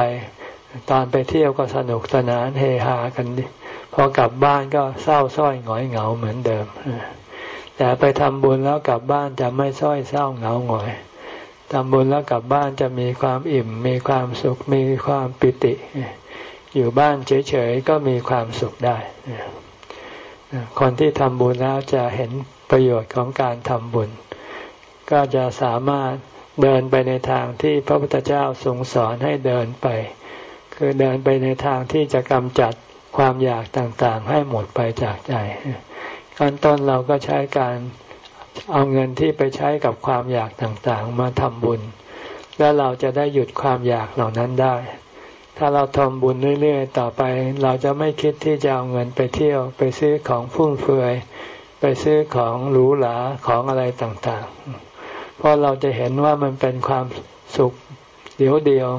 ตอนไปเที่ยวก็สนุกสนานเฮฮากันดิพอกลับบ้านก็เศร้าส้อยหงอยเหงาเหมือนเดิม แต่ไปทำบุญแล้วกลับบ้านจะไม่ส้อยเศร้าเหงาหงอยทำบุญแล้วกลับบ้านจะมีความอิ่ม มีความสุขมีความปิติ อยู่บ้านเฉยๆก็มีความสุขได้ คนที่ทำบุญแล้วจะเห็น ประโยชน์ของการทำบุญ ก็จะสามารถเดินไปในทางที่พระพุทธเจ้าทรงสอนให้เดินไป คือเดินไปในทางที่จะกำจัดความอยากต่างๆ ให้หมดไปจากใจขั้นต้นเราก็ใช้การเอาเงินที่ไปใช้กับความอยากต่างๆ มาทำบุญ แล้วเราจะได้หยุดความอยากเหล่านั้นได้ ถ้าเราทำบุญเรื่อยๆ ต่อไป เราจะไม่คิดที่จะเอาเงินไปเที่ยวไปซื้อของฟุ่มเฟือย ไปซื้อของหรูหราของอะไรต่างๆ เพราะเราจะเห็นว่ามันเป็นความสุขเดียวเดียว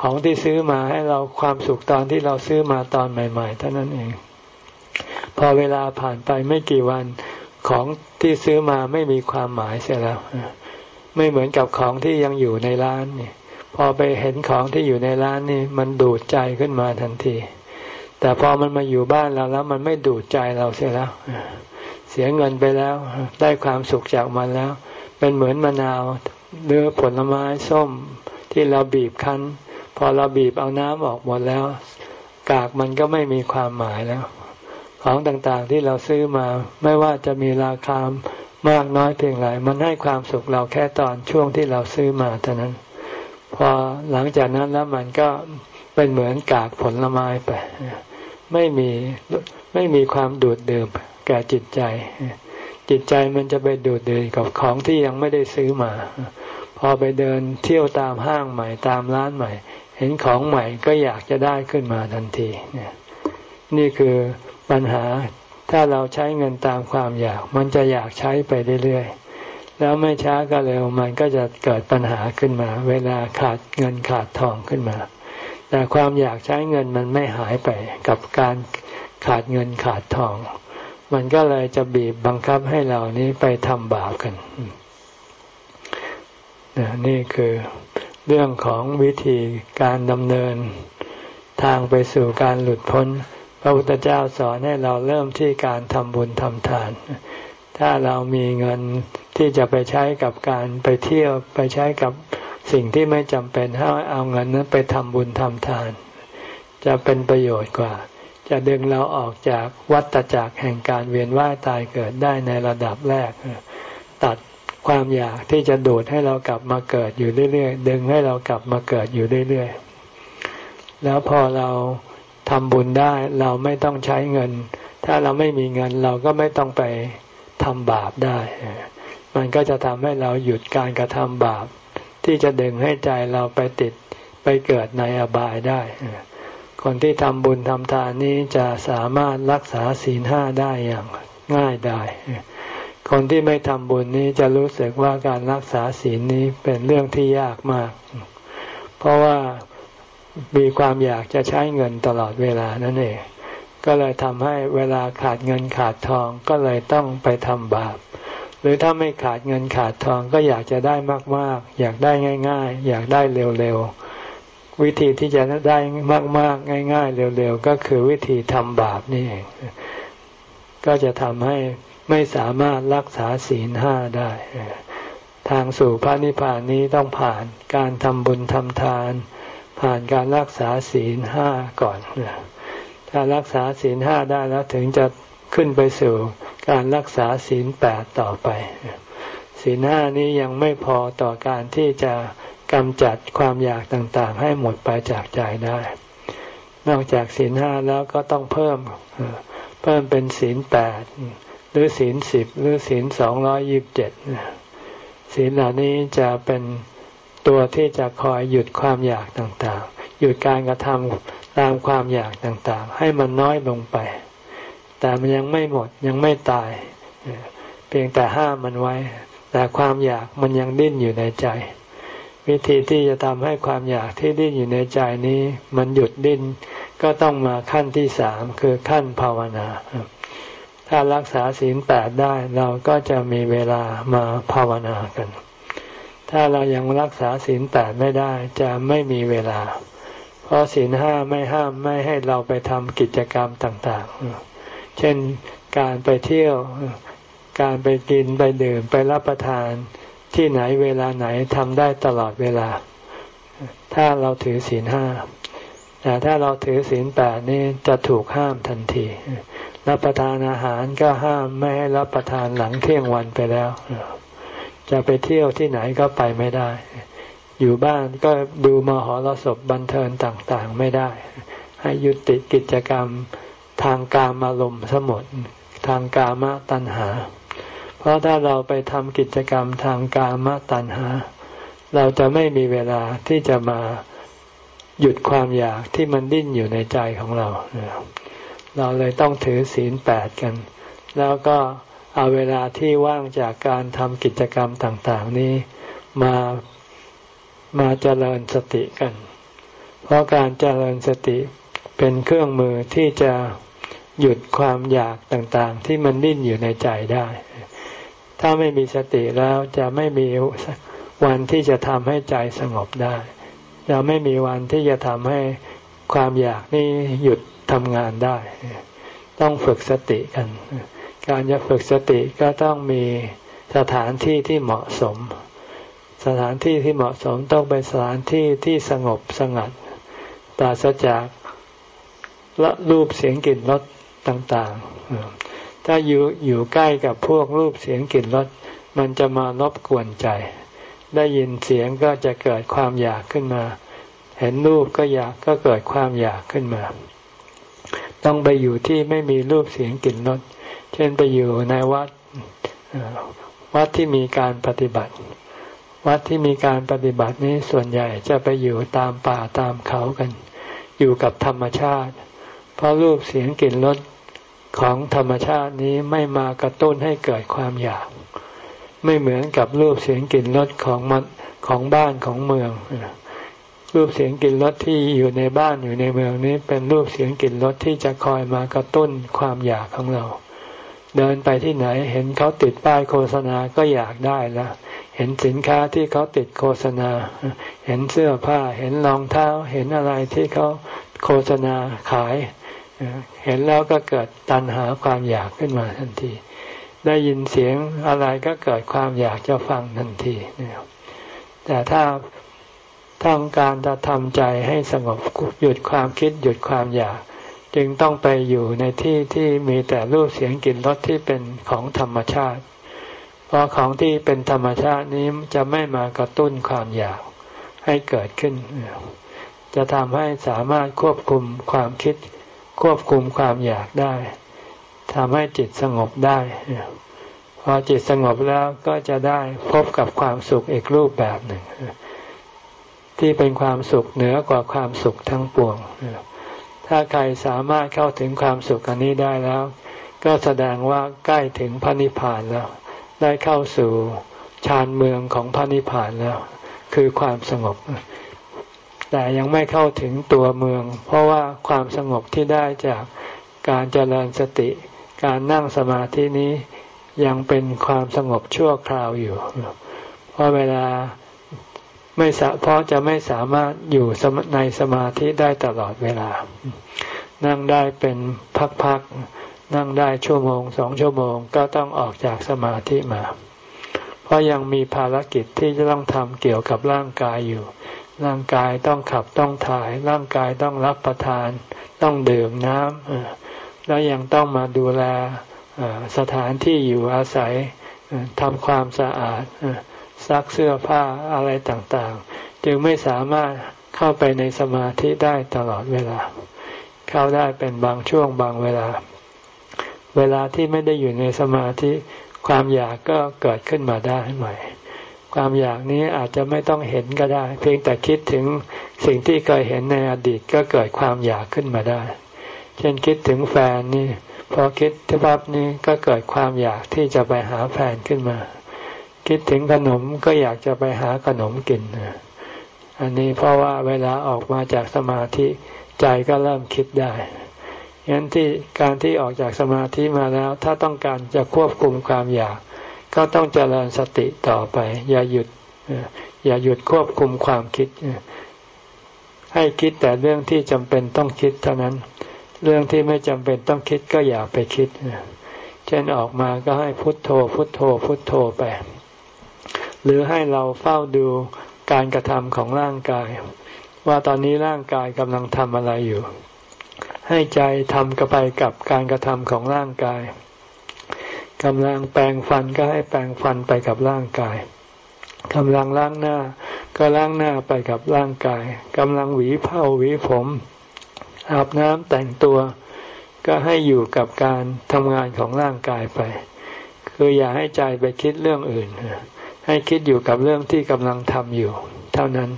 ของที่ซื้อมาให้เราความสุขตอนที่เราซื้อมาตอนใหม่ๆเท่านั้นเอง พอเวลาผ่านไปไม่กี่วันของที่ซื้อมาไม่มีความหมายเสียแล้ว ไม่เหมือนกับของที่ยังอยู่ในร้านนี่พอไปเห็นของที่อยู่ในร้านนี่มันดูดใจขึ้นมาทันที แต่พอมันมาอยู่บ้านเราแล้ว มันไม่ดูดใจเราเสียแล้ว เสียเงินไปแล้ว ได้ความสุขจากมันแล้ว เป็นเหมือนมะนาวหรือผลไม้ส้มที่เราบีบคั้น พอเราบีบเอาน้ำออกหมดแล้ว กากมันก็ไม่มีความหมายแล้ว ของต่างๆที่เราซื้อมาไม่ว่าจะมีราคามากน้อยเพียงไรมันให้ความสุขเราแค่ตอนช่วงที่เราซื้อมาเท่านั้น พอหลังจากนั้นแล้วมันก็เป็นเหมือนกากผลไม้ไป ไม่มีไม่มีความดูดดื่ม แก่จิตใจ จิตใจมันจะไปดูดดื่มกับของที่ยังไม่ได้ซื้อมา พอไปเดินเที่ยวตามห้างใหม่ตามร้านใหม่ เห็นของใหม่ก็อยากจะได้ขึ้นมาทันทีนี่คือปัญหาถ้าเราใช้เงินตามความอยาก มันจะอยากใช้ไปเรื่อยๆ แล้วไม่ช้าก็เร็วมันก็จะเกิดปัญหาขึ้นมา เวลาขาดเงินขาดทองขึ้นมา แต่ความอยากใช้เงินมันไม่หายไปกับการขาดเงินขาดทอง มันก็เลยจะบีบบังคับให้เรานี้ไปทำบาปกัน นี่คือเรื่องของวิธีการดำเนินทางไปสู่การหลุดพ้น พระพุทธเจ้าสอนให้เราเริ่มที่การทำบุญทำทาน ถ้าเรามีเงินที่จะไปใช้กับการไปเที่ยวไปใช้กับสิ่งที่ไม่จำเป็นให้เอาเงินนั้นไปทำบุญทำทาน จะเป็นประโยชน์กว่า จะดึงเราออกจากวัฏจักรแห่งการเวียนว่ายตายเกิดได้ในระดับแรก ตัดความอยากที่จะดูดให้เรากลับมาเกิดอยู่เรื่อยๆ ดึงให้เรากลับมาเกิดอยู่เรื่อยๆ แล้วพอเราทำบุญได้เราไม่ต้องใช้เงิน ถ้าเราไม่มีเงินเราก็ไม่ต้องไปทำบาปได้ มันก็จะทำให้เราหยุดการกระทำบาป ที่จะดึงให้ใจเราไปติดไปเกิดในอบายได้ คนที่ทำบุญทำทานนี้จะสามารถรักษาศีลห้าได้อย่างง่ายได้คนที่ไม่ทำบุญนี้จะรู้สึกว่าการรักษาศีลนี้เป็นเรื่องที่ยากมาก เพราะว่ามีความอยากจะใช้เงินตลอดเวลานั่นเอง ก็เลยทำให้เวลาขาดเงินขาดทองก็เลยต้องไปทำบาป หรือถ้าไม่ขาดเงินขาดทองก็อยากจะได้มากๆ อยากได้ง่าย ๆ อยากได้เร็วๆ วิธีที่จะได้มาก ๆ ง่าย ๆ เร็ว ๆ ก็คือวิธีทำบาปนี่เอง ก็จะทำให้ไม่สามารถรักษาศีลห้าได้ ทางสู่พระนิพพานนี้ต้องผ่านการทำบุญทำทาน ผ่านการรักษาศีลห้าก่อน ถ้ารักษาศีลห้าได้แล้วถึงจะขึ้นไปสู่การรักษาศีลแปดต่อไป ศีลห้านี้ยังไม่พอต่อการที่จะ กำจัดความอยากต่างๆ ให้หมดไปจากใจได้ นอกจากศีลห้าแล้วก็ต้องเพิ่ม เพิ่มเป็นศีลแปดหรือศีลสิบหรือศีลสองร้อยยิบเจ็ดศีลเหล่านี้จะเป็นตัวที่จะคอยหยุดความอยากต่างๆ หยุดการกระทำตามความอยากต่างๆ ให้มันน้อยลงไป แต่มันยังไม่หมดยังไม่ตาย เพียงแต่ห้ามมันไว้ แต่ความอยากมันยังดิ้นอยู่ในใจ วิธีที่จะทำให้ความอยากที่ดิ้นอยู่ในใจนี้ มันหยุดดิ้นก็ต้องมาขั้นที่สามคือขั้นภาวนา ถ้ารักษาศีลแปดได้เราก็จะมีเวลามาภาวนากัน ถ้าเรายังรักษาศีลแปดไม่ได้จะไม่มีเวลา เพราะศีลห้าไม่ห้ามไม่ให้เราไปทำกิจกรรมต่างๆ เช่นการไปเที่ยว การไปกินไปดื่มไปรับประทาน ที่ไหนเวลาไหนทำได้ตลอดเวลา ถ้าเราถือศีลห้าแต่ถ้าเราถือศีลแปดนี่จะถูกห้ามทันที รับประทานอาหารก็ห้ามไม่ให้รับประทานหลังเที่ยงวันไปแล้ว จะไปเที่ยวที่ไหนก็ไปไม่ได้ อยู่บ้านก็ดูมหรสพบันเทิงต่างๆไม่ได้ ให้ยุติกิจกรรมทางการมารมณ์สมุดทางกามตัณหา เพราะถ้าเราไปทำกิจกรรมทางกามตัณหา เราจะไม่มีเวลาที่จะมาหยุดความอยากที่มันดิ้นอยู่ในใจของเรา เราเลยต้องถือศีลแปดกัน แล้วก็เอาเวลาที่ว่างจากการทำกิจกรรมต่างๆ นี้มามาเจริญสติกัน เพราะการเจริญสติเป็นเครื่องมือที่จะหยุดความอยากต่างๆ ที่มันดิ้นอยู่ในใจได้ ถ้าไม่มีสติแล้วจะไม่มีวันที่จะทำให้ใจสงบได้ จะไม่มีวันที่จะทำให้ความอยากนี่หยุดทำงานได้ ต้องฝึกสติกัน การจะฝึกสติก็ต้องมีสถานที่ที่เหมาะสม สถานที่ที่เหมาะสมต้องเป็นสถานที่ที่สงบสงัดปราศจากละรูปเสียงกลิ่นรสต่างๆ ถ้าอยู่อยู่ใกล้กับพวกรูปเสียงกลิ่นรสมันจะมารบกวนใจ ได้ยินเสียงก็จะเกิดความอยากขึ้นมา เห็นรูปก็อยากก็เกิดความอยากขึ้นมา ต้องไปอยู่ที่ไม่มีรูปเสียงกลิ่นรสเช่นไปอยู่ในวัดวัดที่มีการปฏิบัติ วัดที่มีการปฏิบัตินี้ส่วนใหญ่จะไปอยู่ตามป่าตามเขากัน อยู่กับธรรมชาติ เพราะรูปเสียงกลิ่นรส ของธรรมชาตินี้ไม่มากระตุ้นให้เกิดความอยาก ไม่เหมือนกับรูปเสียงกลิ่นรสของมันของบ้านของเมืองรูปเสียงกลิ่นรสที่อยู่ในบ้านอยู่ในเมืองนี้เป็นรูปเสียงกลิ่นรสที่จะคอยมากระตุ้นความอยากของเรา เดินไปที่ไหนเห็นเขาติดป้ายโฆษณาก็อยากได้ล้วเห็นสินค้าที่เขาติดโฆษณา เห็นเสื้อผ้า เห็นรองเท้า เห็นอะไรที่เขาโฆษณาขาย เห็นแล้วก็เกิดตัณหาความอยากขึ้นมาทันที ได้ยินเสียงอะไรก็เกิดความอยากจะฟังทันทีแต่ถ้าต้องการจะทำใจให้สงบหยุดความคิดหยุดความอยาก จึงต้องไปอยู่ในที่ที่มีแต่รูปเสียงกลิ่นรสที่เป็นของธรรมชาติ เพราะของที่เป็นธรรมชาตินี้จะไม่มากระตุ้นความอยากให้เกิดขึ้น จะทำให้สามารถควบคุมความคิด ควบคุมความอยากได้ทำให้จิตสงบได้พอจิตสงบแล้วก็จะได้พบกับความสุขอีกรูปแบบหนึ่ง ที่เป็นความสุขเหนือกว่าความสุขทั้งปวง ถ้าใครสามารถเข้าถึงความสุขอันนี้ได้แล้ว ก็แสดงว่าใกล้ถึงพระนิพพานแล้ว ได้เข้าสู่ชานเมืองของพระนิพพานแล้ว คือความสงบ แต่ยังไม่เข้าถึงตัวเมือง เพราะว่าความสงบที่ได้จากการเจริญสติ การนั่งสมาธินี้ยังเป็นความสงบชั่วคราวอยู่ เพราะเวลาไม่สะเพราะจะไม่สามารถอยู่ในสมาธิได้ตลอดเวลา นั่งได้เป็นพักๆ นั่งได้ชั่วโมงสองชั่วโมงก็ต้องออกจากสมาธิมา เพราะยังมีภารกิจที่จะต้องทำเกี่ยวกับร่างกายอยู่ ร่างกายต้องขับต้องถ่าย ร่างกายต้องรับประทาน ต้องดื่มน้ำแล้วยังต้องมาดูแลสถานที่อยู่อาศัยทำความสะอาดซักเสื้อผ้าอะไรต่างๆ จึงไม่สามารถเข้าไปในสมาธิได้ตลอดเวลา เข้าได้เป็นบางช่วงบางเวลา เวลาที่ไม่ได้อยู่ในสมาธิ ความอยากก็เกิดขึ้นมาได้ใหม่ ความอยากนี้อาจจะไม่ต้องเห็นก็ได้ เพียงแต่คิดถึงสิ่งที่เคยเห็นในอดีตก็เกิดความอยากขึ้นมาได้ เช่นคิดถึงแฟนนี่พอคิดที่ปั๊บนี้ก็เกิดความอยากที่จะไปหาแฟนขึ้นมา คิดถึงขนมก็อยากจะไปหาขนมกินอันนี้เพราะว่าเวลาออกมาจากสมาธิใจก็เริ่มคิดได้ยันที่การที่ออกจากสมาธิมาแล้ว ถ้าต้องการจะควบคุมความอยาก ก็ต้องเจริญสติต่อไป อย่าหยุดอย่าหยุดควบคุมความคิด ให้คิดแต่เรื่องที่จำเป็นต้องคิดเท่านั้น เรื่องที่ไม่จำเป็นต้องคิดก็อย่าไปคิด เช่นออกมาก็ให้พุทโธ พุทโธ พุทโธไป หรือให้เราเฝ้าดูการกระทำของร่างกาย ว่าตอนนี้ร่างกายกำลังทำอะไรอยู่ ให้ใจทำกับไปกับการกระทำของร่างกาย กำลังแปลงฟันก็ให้แปลงฟันไปกับร่างกายกำลังล้างหน้า ก็ล้างหน้าไปกับร่างกายกำลังหวีเผ้าหวีผมอาบน้ำแต่งตัว ก็ให้อยู่กับการทำงานของร่างกายไป คืออย่าให้ใจไปคิดเรื่องอื่น ให้คิดอยู่กับเรื่องที่กำลังทำอยู่ เท่านั้น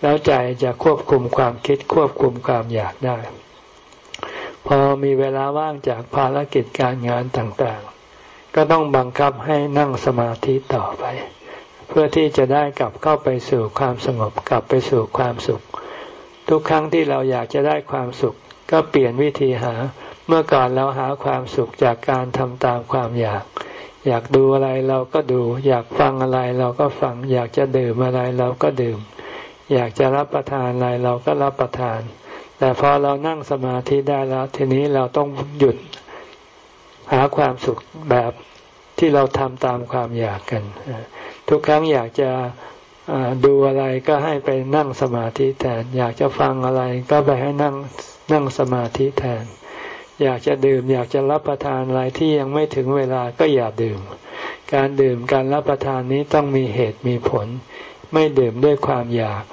แล้วใจจะควบคุมความคิดควบคุมความอยากได้ พอมีเวลาว่างจากภารกิจการงานต่างๆ ก็ต้องบังคับให้นั่งสมาธิต่อไป เพื่อที่จะได้กลับเข้าไปสู่ความสงบกลับไปสู่ความสุข ทุกครั้งที่เราอยากจะได้ความสุข ก็เปลี่ยนวิธีหา เมื่อก่อนเราหาความสุขจากการทำตามความอยาก อยากดูอะไรเราก็ดู อยากฟังอะไรเราก็ฟัง อยากจะดื่มอะไรเราก็ดื่ม อยากจะรับประทานอะไรเราก็รับประทาน แต่พอเรานั่งสมาธิได้แล้วทีนี้เราต้องหยุด หาความสุขแบบที่เราทำตามความอยากกัน ทุกครั้งอยากจะดูอะไรก็ให้ไปนั่งสมาธิแทน อยากจะฟังอะไรก็ไปให้นั่งนั่งสมาธิแทน อยากจะดื่มอยากจะรับประทานอะไรที่ยังไม่ถึงเวลาก็อย่าดื่ม การดื่มการรับประทานนี้ต้องมีเหตุมีผล ไม่ดื่มด้วยความอยาก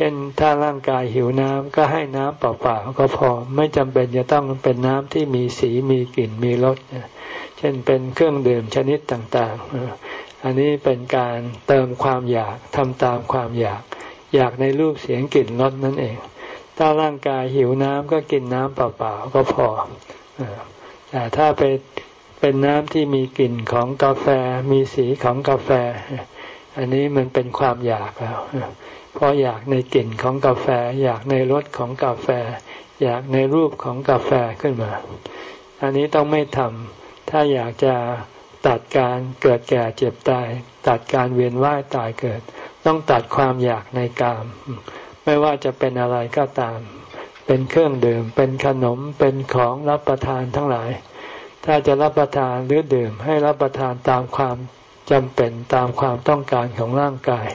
เช่นถ้าร่างกายหิวน้ำก็ให้น้ำเปล่าๆก็พอไม่จำเป็นจะต้องเป็นน้ำที่มีสีมีกลิ่นมีรสเช่นเป็นเครื่องดื่มชนิดต่างๆ อันนี้เป็นการเติมความอยากทำตามความอยาก อยากในรูปเสียงกลิ่นรสนั่นเอง ถ้าร่างกายหิวน้ำก็กินน้ำเปล่าๆก็พอแต่ถ้าไปเป็นน้ำที่มีกลิ่นของกาแฟ มีสีของกาแฟ อันนี้มันเป็นความอยากแล้ว เพราะอยากในกลิ่นของกาแฟ อยากในรสของกาแฟ อยากในรูปของกาแฟขึ้นมา อันนี้ต้องไม่ทำถ้าอยากจะตัดการเกิดแก่เจ็บตาย ตัดการเวียนว่ายตายเกิด ต้องตัดความอยากในกาม ไม่ว่าจะเป็นอะไรก็ตาม เป็นเครื่องดื่ม เป็นขนมเป็นของรับประทานทั้งหลาย ถ้าจะรับประทานหรือดื่มให้รับประทานตามความจำเป็นตามความต้องการของร่างกาย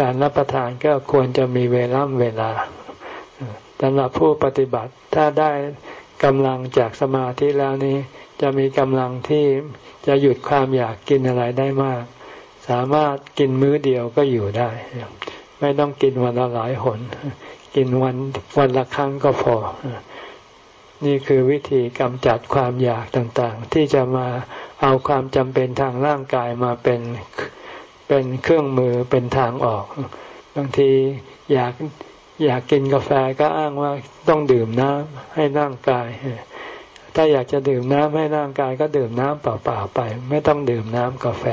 การรับประทานก็ควรจะมีเวลาเวลาสำหรับผู้ปฏิบัติถ้าได้กำลังจากสมาธิแล้วนี้ จะมีกำลังที่จะหยุดความอยากกินอะไรได้มาก สามารถกินมื้อเดียวก็อยู่ได้ ไม่ต้องกินวันละหลายหน กินวันวันละครั้งก็พอ นี่คือวิธีกำจัดความอยากต่างๆ ที่จะมาเอาความจำเป็นทางร่างกายมาเป็น เป็นเครื่องมือเป็นทางออก บางทีอยากอยากกินกาแฟก็อ้างว่าต้องดื่มน้ำให้ร่างกาย ถ้าอยากจะดื่มน้ำให้ร่างกายก็ดื่มน้ำเปล่าๆไป ไม่ต้องดื่มน้ำกาแฟ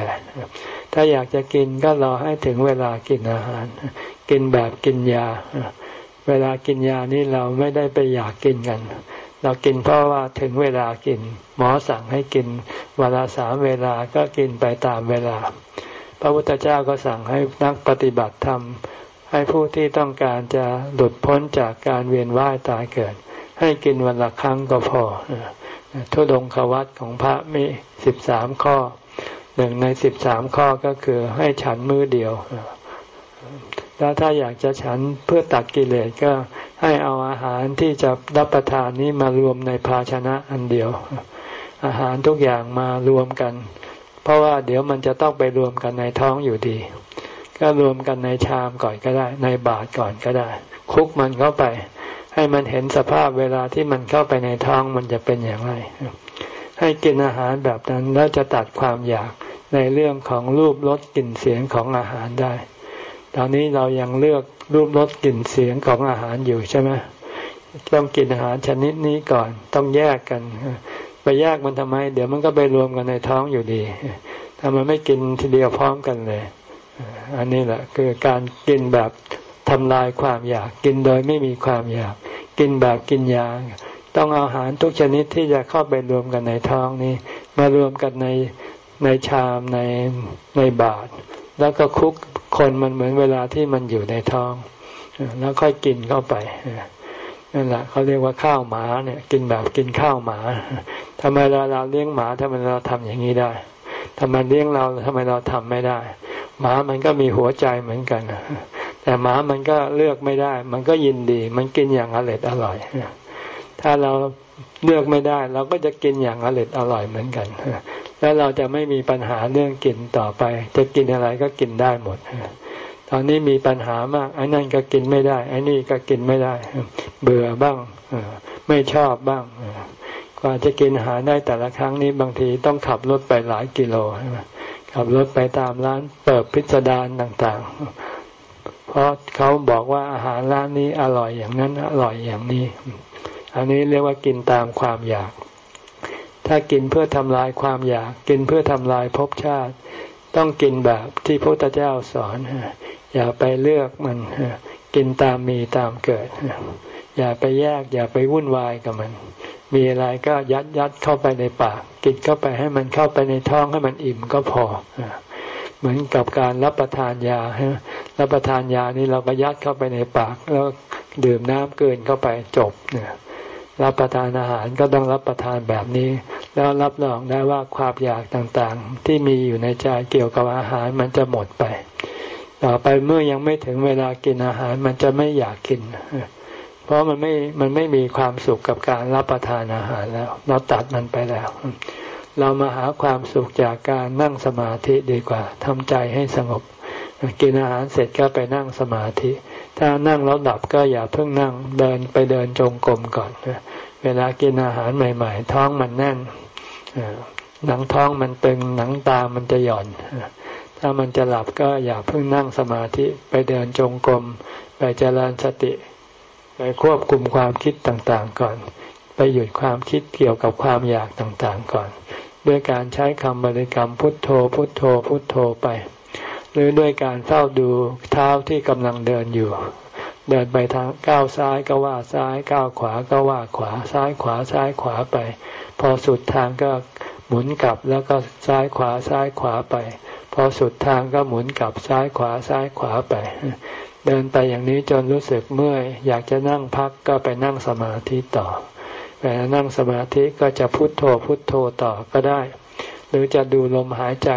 ถ้าอยากจะกินก็รอให้ถึงเวลากินอาหาร กินแบบกินยา เวลากินยานี่เราไม่ได้ไปอยากกินกัน เรากินเพราะว่าถึงเวลากิน หมอสั่งให้กินเวลาสามเวลาก็กินไปตามเวลา พระพุทธเจ้าก็สั่งให้นักปฏิบัติธรรม ให้ผู้ที่ต้องการจะหลุดพ้นจากการเวียนว่ายตายเกิด ให้กินวันละครั้งก็พอทุดงควัตของพระมีสิบสามข้อหนึ่งในสิบสามข้อก็คือให้ฉันมือเดียว แล้วถ้าอยากจะฉันเพื่อตัดกิเลสก็ให้เอาอาหารที่จะรับประทานนี้มารวมในภาชนะอันเดียว อาหารทุกอย่างมารวมกัน เพราะว่าเดี๋ยวมันจะต้องไปรวมกันในท้องอยู่ดี ก็รวมกันในชามก่อนก็ได้ ในบาทก่อนก็ได้ คุกมันเข้าไป ให้มันเห็นสภาพเวลาที่มันเข้าไปในท้องมันจะเป็นอย่างไร ให้กินอาหารแบบนั้นแล้วจะตัดความอยากในเรื่องของรูปรสกลิ่นเสียงของอาหารได้ ตอนนี้เรายังเลือกรูปรสกลิ่นเสียงของอาหารอยู่ใช่ไหมต้องกินอาหารชนิดนี้ก่อน ต้องแยกกัน ไปแยกมันทำไม เดี๋ยวมันก็ไปรวมกันในท้องอยู่ดีถ้ามันไม่กินทีเดียวพร้อมกันเลย อันนี้แหละคือการกินแบบทำลายความอยาก กินโดยไม่มีความอยาก กินแบบกินยา ต้องเอาอาหารทุกชนิดที่จะเข้าไปรวมกันในท้องนี้ มารวมกันในในชามในในบาตรแล้วก็คุกคนมันเหมือนเวลาที่มันอยู่ในท้อง แล้วค่อยกินเข้าไป นั่นแหละเขาเรียกว่าข้าวหมาเนี่ย กินแบบกินข้าวหมาทำไมเราเราเลี้ยงหมาทำไมเราทำอย่างนี้ได้ทำไมเลี้ยงเราทำไมเราทำไม่ได้ หมามันก็มีหัวใจเหมือนกัน แต่หมามันก็เลือกไม่ได้ มันก็ยินดี มันกินอย่างอร่อยอร่อยถ้าเราเลือกไม่ได้ เราก็จะกินอย่างอร่อยอร่อยเหมือนกันแล้วเราจะไม่มีปัญหาเรื่องกินต่อไป จะกินอะไรก็กินได้หมด อนนี้มีปัญหามากไอ้นั่นก็กินไม่ได้ไอ้นี่ก็กินไม่ได้ เบื่อบ้างไม่ชอบบ้างกว่าจะกินอาหารได้แต่ละครั้งนี้บางทีต้องขับรถไปหลายกิโลขับรถไปตามร้านเปิดพิสดารต่างๆ เพราะเขาบอกว่าอาหารร้านนี้อร่อยอย่างนั้นอร่อยอย่างนี้ อันนี้เรียกว่ากินตามความอยาก ถ้ากินเพื่อทำลายความอยาก กินเพื่อทำลายภพชาติ ต้องกินแบบที่พระพุทธเจ้าสอน อย่าไปเลือกมันกินตามมีตามเกิด อย่าไปแยก อย่าไปวุ่นวายกับมัน มีอะไรก็ยัดยัดเข้าไปในปาก กินเข้าไปให้มันเข้าไปในท้องให้มันอิ่มก็พอ เหมือนกับการรับประทานยารับประทานยานี่เราก็ยัดเข้าไปในปาก แล้วดื่มน้ำเกินเข้าไปจบเนี่ยรับประทานอาหารก็ต้องรับประทานแบบนี้ แล้วรับรองได้ว่าความอยากต่างๆ ที่มีอยู่ในใจเกี่ยวกับอาหารมันจะหมดไป ต่อไปเมื่อยังไม่ถึงเวลากินอาหาร มันจะไม่อยากกิน เพราะมันไม่มันไม่มีความสุขกับการรับประทานอาหารแล้ว เราตัดมันไปแล้ว เรามาหาความสุขจากการนั่งสมาธิดีกว่าทำใจให้สงบ กินอาหารเสร็จก็ไปนั่งสมาธิ ถ้านั่งแล้วดับก็อย่าเพิ่งนั่งเดินไปเดินจงกรมก่อนเวลากินอาหารใหม่ ๆ ท้องมันแน่นหนังท้องมันตึงหนังตามันจะหย่อน ถ้ามันจะหลับก็อย่าเพิ่งนั่งสมาธิไปเดินจงกรม ไปเจริญสติ ไปควบคุมความคิดต่างๆก่อน ไปหยุดความคิดเกี่ยวกับความอยากต่างๆก่อน ด้วยการใช้คำบริกรรมพุทโธ พุทโธ พุทโธไป หรือด้วยการเฝ้าดูเท้าที่กำลังเดินอยู่เดินไปทางก้าวซ้ายก็ว่าซ้ายก้าวขวาก็ว่าขวาซ้ายขวาซ้ายขวาไป พอสุดทางก็หมุนกลับแล้วก็ซ้ายขวาซ้ายขวาไป พอสุดทางก็หมุนกลับซ้ายขวาซ้ายขวาไป เดินไปอย่างนี้จนรู้สึกเมื่อยอยากจะนั่งพักก็ไปนั่งสมาธิต่อเวลานั่งสมาธิก็จะพุโทโธพุโทโธต่อก็ได้ หรือจะดูลมหายใจ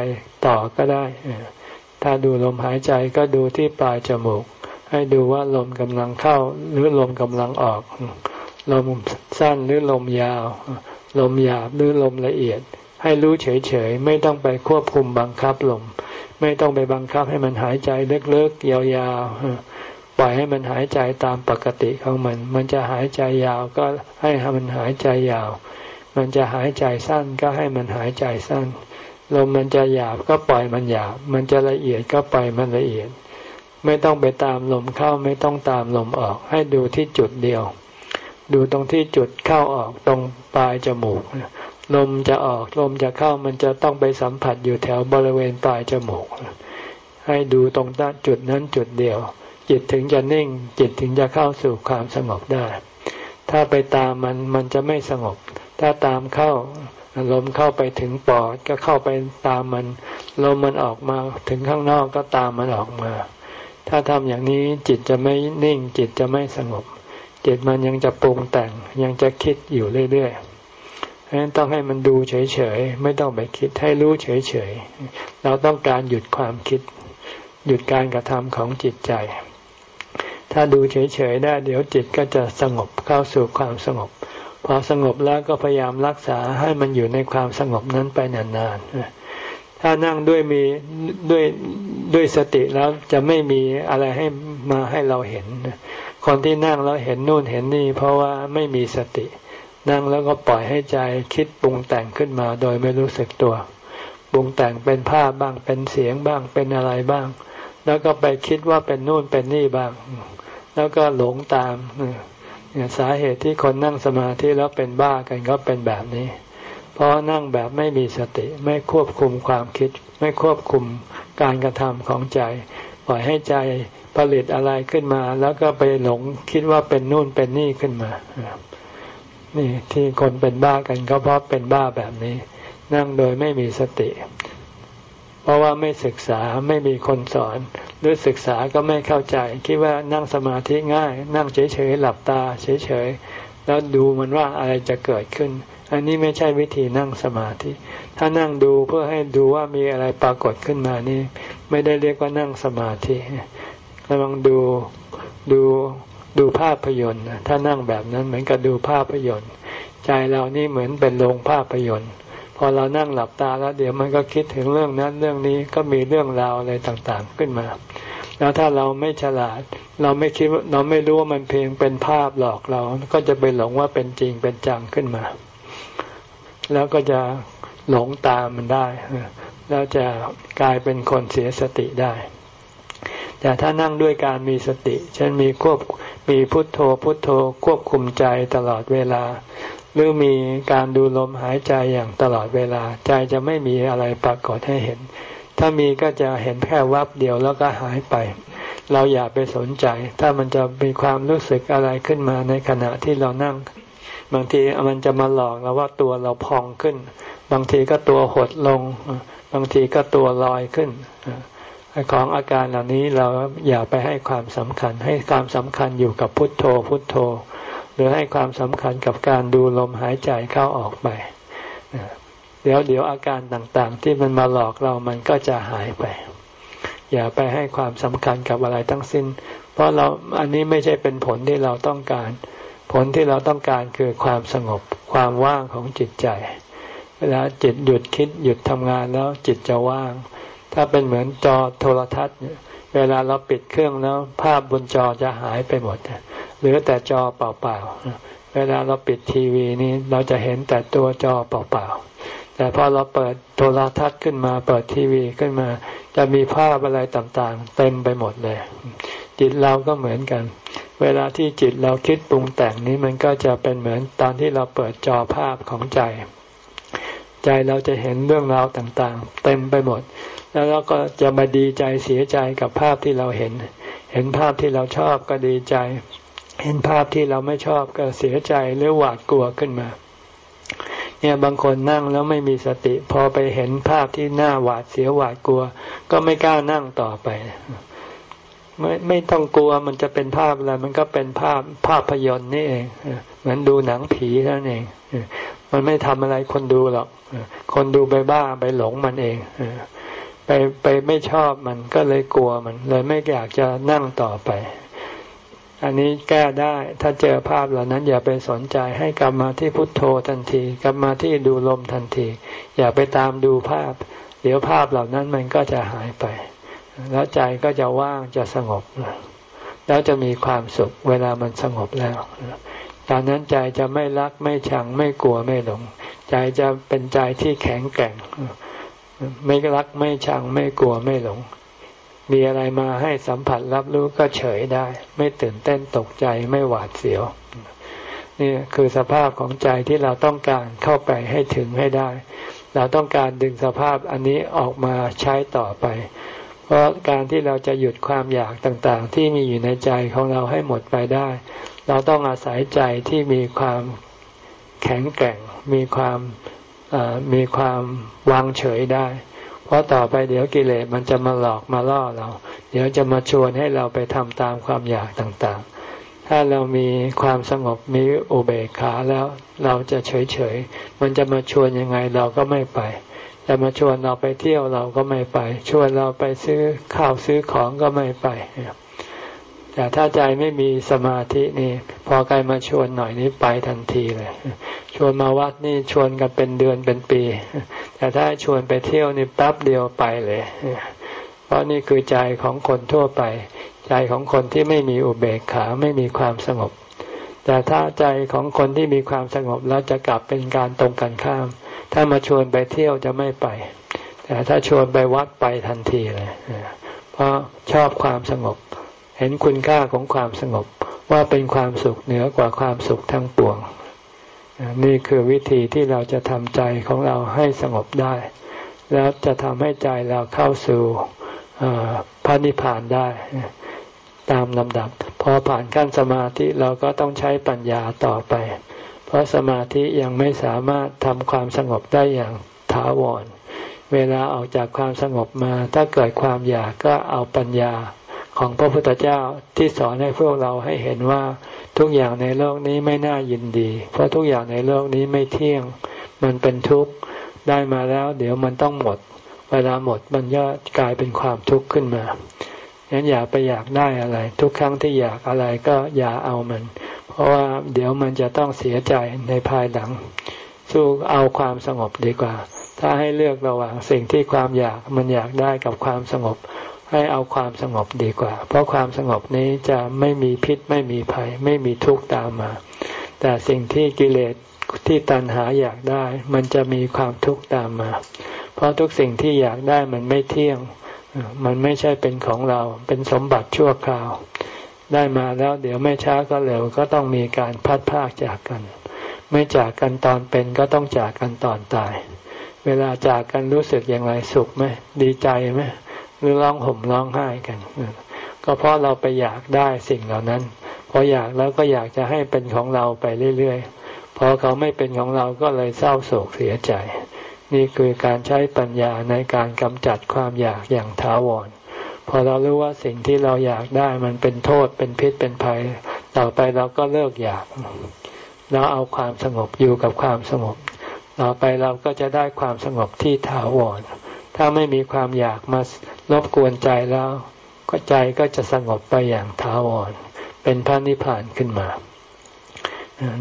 ต่อก็ได้ ถ้าดูลมหายใจก็ดูที่ปลายจมูก ให้ดูว่าลมกำลังเข้าหรือลมกำลังออก ลมสั้นหรือลมยาว ลมหยาบหรือลมละเอียด ให้รู้เฉยๆ ไม่ต้องไปควบคุมบังคับลม ไม่ต้องไปบังคับให้มันหายใจลึกๆ ยาวๆ ปล่อยให้มันหายใจตามปกติของมัน มันจะหายใจยาวก็ให้มันหายใจยาว มันจะหายใจสั้นก็ให้มันหายใจสั้น ลมมันจะหยาบก็ปล่อยมันหยาบ มันจะละเอียดก็ปล่อยมันละเอียด ไม่ต้องไปตามลมเข้าไม่ต้องตามลมออก ให้ดูที่จุดเดียว ดูตรงที่จุดเข้าออกตรงปลายจมูก ลมจะออกลมจะเข้ามันจะต้องไปสัมผัสอยู่แถวบริเวณปลายจมูก ให้ดูตรงด้านจุดนั้นจุดเดียว จิตถึงจะนิ่ง จิตถึงจะเข้าสู่ความสงบได้ ถ้าไปตามมันมันจะไม่สงบ ถ้าตามเข้าลมเข้าไปถึงปอดก็เข้าไปตามมัน ลมมันออกมาถึงข้างนอกก็ตามมันออกมา ถ้าทำอย่างนี้จิตจะไม่นิ่ง จิตจะไม่สงบ จิตมันยังจะปรุงแต่งยังจะคิดอยู่เรื่อยๆ ฉะนั้นต้องให้มันดูเฉยๆ ไม่ต้องไปคิดให้รู้เฉยๆ เราต้องการหยุดความคิด หยุดการกระทำของจิตใจ ถ้าดูเฉยๆได้เดี๋ยวจิตก็จะสงบเข้าสู่ความสงบ พอสงบแล้วก็พยายามรักษาให้มันอยู่ในความสงบนั้นไปนานๆ ถ้านั่งด้วยมีด้วยด้วยสติแล้วจะไม่มีอะไรให้มาให้เราเห็น คนที่นั่งแล้วเห็นนู่นเห็นนี่ เพราะว่าไม่มีสติ นั่งแล้วก็ปล่อยให้ใจคิดปรุงแต่งขึ้นมาโดยไม่รู้สึกตัวปรุงแต่งเป็นภาพบ้างเป็นเสียงบ้างเป็นอะไรบ้าง แล้วก็ไปคิดว่าเป็นนู่นเป็นนี่บ้าง แล้วก็หลงตามเนี่ยสาเหตุที่คนนั่งสมาธิแล้วเป็นบ้ากันก็เป็นแบบนี้ เพราะนั่งแบบไม่มีสติไม่ควบคุมความคิด ไม่ควบคุมการกระทำของใจ ปล่อยให้ใจผลิตอะไรขึ้นมา แล้วก็ไปหลงคิดว่าเป็นนู่นเป็นนี่ขึ้นมา นี่ที่คนเป็นบ้ากันก็เพราะเป็นบ้าแบบนี้ นั่งโดยไม่มีสติ เพราะว่าไม่ศึกษาไม่มีคนสอน หรือศึกษาก็ไม่เข้าใจ คิดว่านั่งสมาธิง่าย นั่งเฉยๆหลับตาเฉยๆแล้วดูมันว่าอะไรจะเกิดขึ้น อันนี้ไม่ใช่วิธีนั่งสมาธิ ถ้านั่งดูเพื่อให้ดูว่ามีอะไรปรากฏขึ้นมานี่ ไม่ได้เรียกว่านั่งสมาธิกำลังดูดู ดูภาพยนตร์ถ้านั่งแบบนั้นเหมือนกับดูภาพยนตร์ ใจเรานี่เหมือนเป็นโรงภาพยนตร์ พอเรานั่งหลับตาแล้วเดี๋ยวมันก็คิดถึงเรื่องนั้นเรื่องนี้ก็มีเรื่องราวอะไรต่างๆขึ้นมา แล้วถ้าเราไม่ฉลาด เราไม่คิดเราไม่รู้ว่ามันเพียงเป็นภาพหลอกเรา ก็จะไปหลงว่าเป็นจริงเป็นจังขึ้นมา แล้วก็จะหลงตามมันได้ แล้วจะกลายเป็นคนเสียสติได้ แต่ถ้านั่งด้วยการมีสติ เช่นมีควบมีพุทโธพุทโธควบคุมใจตลอดเวลา หรือมีการดูลมหายใจอย่างตลอดเวลา ใจจะไม่มีอะไรปรากฏให้เห็น ถ้ามีก็จะเห็นแค่วับเดียวแล้วก็หายไป เราอย่าไปสนใจ ถ้ามันจะมีความรู้สึกอะไรขึ้นมาในขณะที่เรานั่ง บางทีมันจะมาหลอกเราว่าตัวเราพองขึ้น บางทีก็ตัวหดลง บางทีก็ตัวลอยขึ้น ของอาการเหล่านี้เราอย่าไปให้ความสำคัญ ให้ความสำคัญอยู่กับพุทโธพุทโธ หรือให้ความสำคัญกับการดูลมหายใจเข้าออกไปเดี๋ยวเดี๋ยวอาการต่างๆ ที่มันมาหลอกเรามันก็จะหายไป อย่าไปให้ความสำคัญกับอะไรทั้งสิ้น เพราะเราอันนี้ไม่ใช่เป็นผลที่เราต้องการ ผลที่เราต้องการคือความสงบความว่างของจิตใจ เวลาจิตหยุดคิดหยุดทำงานแล้วจิตจะว่าง ถ้าเป็นเหมือนจอโทรทัศน์เวลาเราปิดเครื่องแล้ว ภาพบนจอจะหายไปหมดเหลือแต่จอเปล่าๆเวลาเราปิดทีวีนี้เราจะเห็นแต่ตัวจอเปล่าๆแต่พอเราเปิดโทรทัศน์ขึ้นมา เปิดทีวีขึ้นมา จะมีภาพอะไรต่างๆ เต็มไปหมดเลย จิตเราก็เหมือนกัน เวลาที่จิตเราคิดปรุงแต่งนี้มันก็จะเป็นเหมือนตอนที่เราเปิดจอภาพของใจ ใจเราจะเห็นเรื่องราวต่างๆ เต็มไปหมด แล้วเราก็จะมาดีใจเสียใจกับภาพที่เราเห็น เห็นภาพที่เราชอบก็ดีใจ เห็นภาพที่เราไม่ชอบก็เสียใจหรือหวาดกลัวขึ้นมา เนี่ยบางคนนั่งแล้วไม่มีสติ พอไปเห็นภาพที่น่าหวาดเสียวหวาดกลัว ก็ไม่กล้านั่งต่อไป ไม่ไม่ต้องกลัวมันจะเป็นภาพอะไรมันก็เป็นภาพภาพยนตร์นี่เองเหมือนดูหนังผีนั่นเองมันไม่ทำอะไรคนดูหรอกคนดูไปบ้าไปหลงมันเองไปไปไม่ชอบมันก็เลยกลัวมัน เลยไม่อยากจะนั่งต่อไป อันนี้แก้ได้ถ้าเจอภาพเหล่านั้น อย่าไปสนใจให้กลับมาที่พุทโธทันที กลับมาที่ดูลมทันที อย่าไปตามดูภาพ เดี๋ยวภาพเหล่านั้นมันก็จะหายไป แล้วใจก็จะว่างจะสงบ แล้วจะมีความสุขเวลามันสงบแล้วตอนนั้นใจจะไม่รักไม่ชังไม่กลัวไม่หลง ใจจะเป็นใจที่แข็งแกร่ง ไม่รักไม่ชังไม่กลัวไม่หลง มีอะไรมาให้สัมผัสรับรู้ก็เฉยได้ ไม่ตื่นเต้นตกใจไม่หวาดเสียวนี่คือสภาพของใจที่เราต้องการเข้าไปให้ถึงให้ได้ เราต้องการดึงสภาพอันนี้ออกมาใช้ต่อไป เพราะการที่เราจะหยุดความอยากต่างๆ ที่มีอยู่ในใจของเราให้หมดไปได้ เราต้องอาศัยใจที่มีความแข็งแกร่ง มีความมีความวางเฉยได้ เพราะต่อไปเดี๋ยวกิเลสมันจะมาหลอกมาล่อเรา เดี๋ยวจะมาชวนให้เราไปทำตามความอยากต่างๆ ถ้าเรามีความสงบมีอุเบกขาแล้วเราจะเฉยๆ มันจะมาชวนยังไงเราก็ไม่ไป จะมาชวนเราไปเที่ยวเราก็ไม่ไป ชวนเราไปซื้อข้าวซื้อของก็ไม่ไป แต่ถ้าใจไม่มีสมาธินี่ พอใครมาชวนหน่อยนี้ไปทันทีเลย ชวนมาวัดนี่ชวนกันเป็นเดือนเป็นปี แต่ถ้าชวนไปเที่ยวนี่แป๊บเดียวไปเลย เพราะนี่คือใจของคนทั่วไป ใจของคนที่ไม่มีอุเบกขาไม่มีความสงบ แต่ถ้าใจของคนที่มีความสงบแล้วจะกลับเป็นการตรงกันข้าม ถ้ามาชวนไปเที่ยวจะไม่ไป แต่ถ้าชวนไปวัดไปทันทีเลย เพราะชอบความสงบ เห็นคุณค่าของความสงบว่าเป็นความสุขเหนือกว่าความสุขทั้งปวง นี่คือวิธีที่เราจะทำใจของเราให้สงบได้ แล้วจะทำให้ใจเราเข้าสู่พระนิพพานได้ ตามลำดับ พอผ่านขั้นสมาธิเราก็ต้องใช้ปัญญาต่อไป เพราะสมาธิยังไม่สามารถทำความสงบได้อย่างถาวร เวลาออกจากความสงบมา ถ้าเกิดความอยากก็เอาปัญญาของพระพุทธเจ้าที่สอนให้พวกเราให้เห็นว่าทุกอย่างในโลกนี้ไม่น่ายินดี เพราะทุกอย่างในโลกนี้ไม่เที่ยง มันเป็นทุกข์ได้มาแล้ว เดี๋ยวมันต้องหมด เวลาหมดมันจะกลายเป็นความทุกข์ขึ้นมา งั้นอย่าไปอยากได้อะไร ทุกครั้งที่อยากอะไรก็อย่าเอามัน เพราะว่าเดี๋ยวมันจะต้องเสียใจในภายหลัง สู้เอาความสงบดีกว่า ถ้าให้เลือกระหว่างสิ่งที่ความอยากมันอยากได้กับความสงบ ให้เอาความสงบดีกว่า เพราะความสงบนี้จะไม่มีพิษไม่มีภัย ไม่มีทุกข์ตามมา แต่สิ่งที่กิเลสที่ตัณหาอยากได้ มันจะมีความทุกข์ตามมา เพราะทุกสิ่งที่อยากได้มันไม่เที่ยง มันไม่ใช่เป็นของเรา เป็นสมบัติชั่วคราว ได้มาแล้วเดี๋ยวไม่ช้าก็เร็วก็ต้องมีการพัดพากจากกัน ไม่จากกันตอนเป็นก็ต้องจากกันตอนตาย เวลาจากกันรู้สึกอย่างไรสุขไหมดีใจไหมหรือร้องห่มร้องไห้กัน ก็เพราะเราไปอยากได้สิ่งเหล่านั้นพออยากแล้วก็อยากจะให้เป็นของเราไปเรื่อยๆพพอเขาไม่เป็นของเราก็เลยเศร้าโศกเสียใจ นี่คือการใช้ปัญญาในการกำจัดความอยากอย่างถาวร พอเรารู้ว่าสิ่งที่เราอยากได้มันเป็นโทษเป็นพิษเป็นภัย ต่อไปเราก็เลิกอยาก เราเอาความสงบอยู่กับความสงบ ต่อไปเราก็จะได้ความสงบที่ถาวร ถ้าไม่มีความอยากมารบกวนใจแล้วก็ใจก็จะสงบไปอย่างถาวร เป็นพระนิพพานขึ้นมา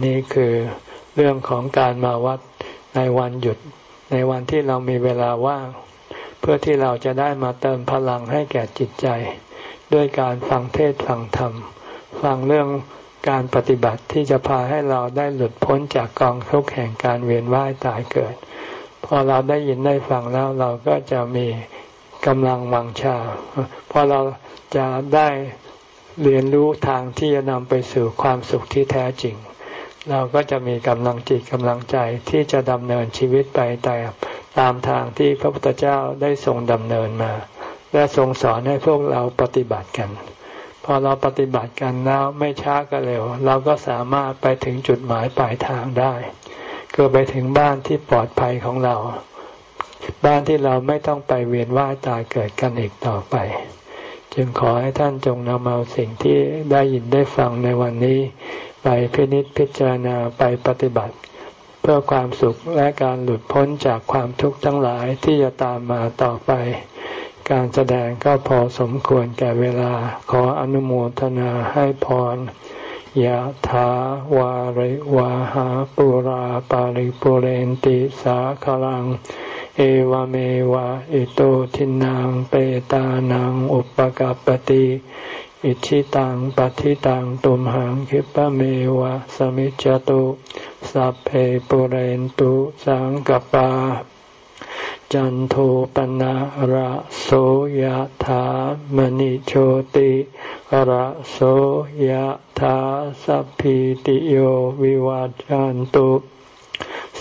นี่คือเรื่องของการมาวัดในวันหยุด ในวันที่เรามีเวลาว่าง เพื่อที่เราจะได้มาเติมพลังให้แก่จิตใจ ด้วยการฟังเทศฟังธรรม ฟังเรื่องการปฏิบัติที่จะพาให้เราได้หลุดพ้นจากกองทุกข์แห่งการเวียนว่ายตายเกิด พอเราได้ยินได้ฟังแล้วเราก็จะมีกำลังวังชาเพราะเราจะได้เรียนรู้ทางที่จะนำไปสู่ความสุขที่แท้จริง เราก็จะมีกำลังจิตกำลังใจที่จะดำเนินชีวิตไปแต่ตามทางที่พระพุทธเจ้าได้ทรงดำเนินมา และทรงสอนให้พวกเราปฏิบัติกัน พอเราปฏิบัติกันแล้วไม่ช้าก็เร็ว เราก็สามารถไปถึงจุดหมายปลายทางได้คือไปถึงบ้านที่ปลอดภัยของเรา บ้านที่เราไม่ต้องไปเวียนว่ายตายเกิดกันอีกต่อไป จึงขอให้ท่านจงนำเอาสิ่งที่ได้ยินได้ฟังในวันนี้ ไปพินิจพิจารณาไปปฏิบัติ เพื่อความสุขและการหลุดพ้นจากความทุกข์ทั้งหลายที่จะตามมาต่อไป การแสดงก็พอสมควรแก่เวลาขออนุโมทนาให้พรยะถาวาริวาหาปุราปาริปุเรนติสาคลัง เอวเมวะอิโตทินังเปตานังอุปกัปติ อิชิตังปฏิตังตุมหังคิปะเมวะสมิจจตุสัพเพปุเรนตุสังกปา จันโทปนะระโสยธามณิโชติระโสยธาสัพพิติโยวิวัจจันตุ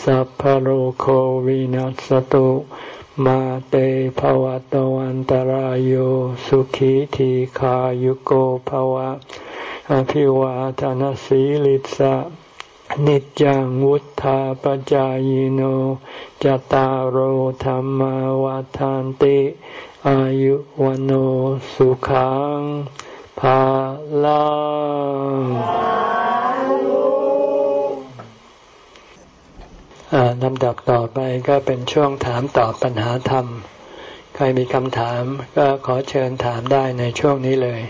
สัพพโรโควินัสตุ มาเตภวะตวันตารโยสุขีทีขายุโกภวะ อภิวาทานสีลิสะนิจังวุธาปจายโนจตารโหธรรมวาทานติ อายุวันโอสุขังภาลัง ลำดับต่อไปก็เป็นช่วงถามตอบปัญหาธรรม ใครมีคำถามก็ขอเชิญถามได้ในช่วงนี้เลย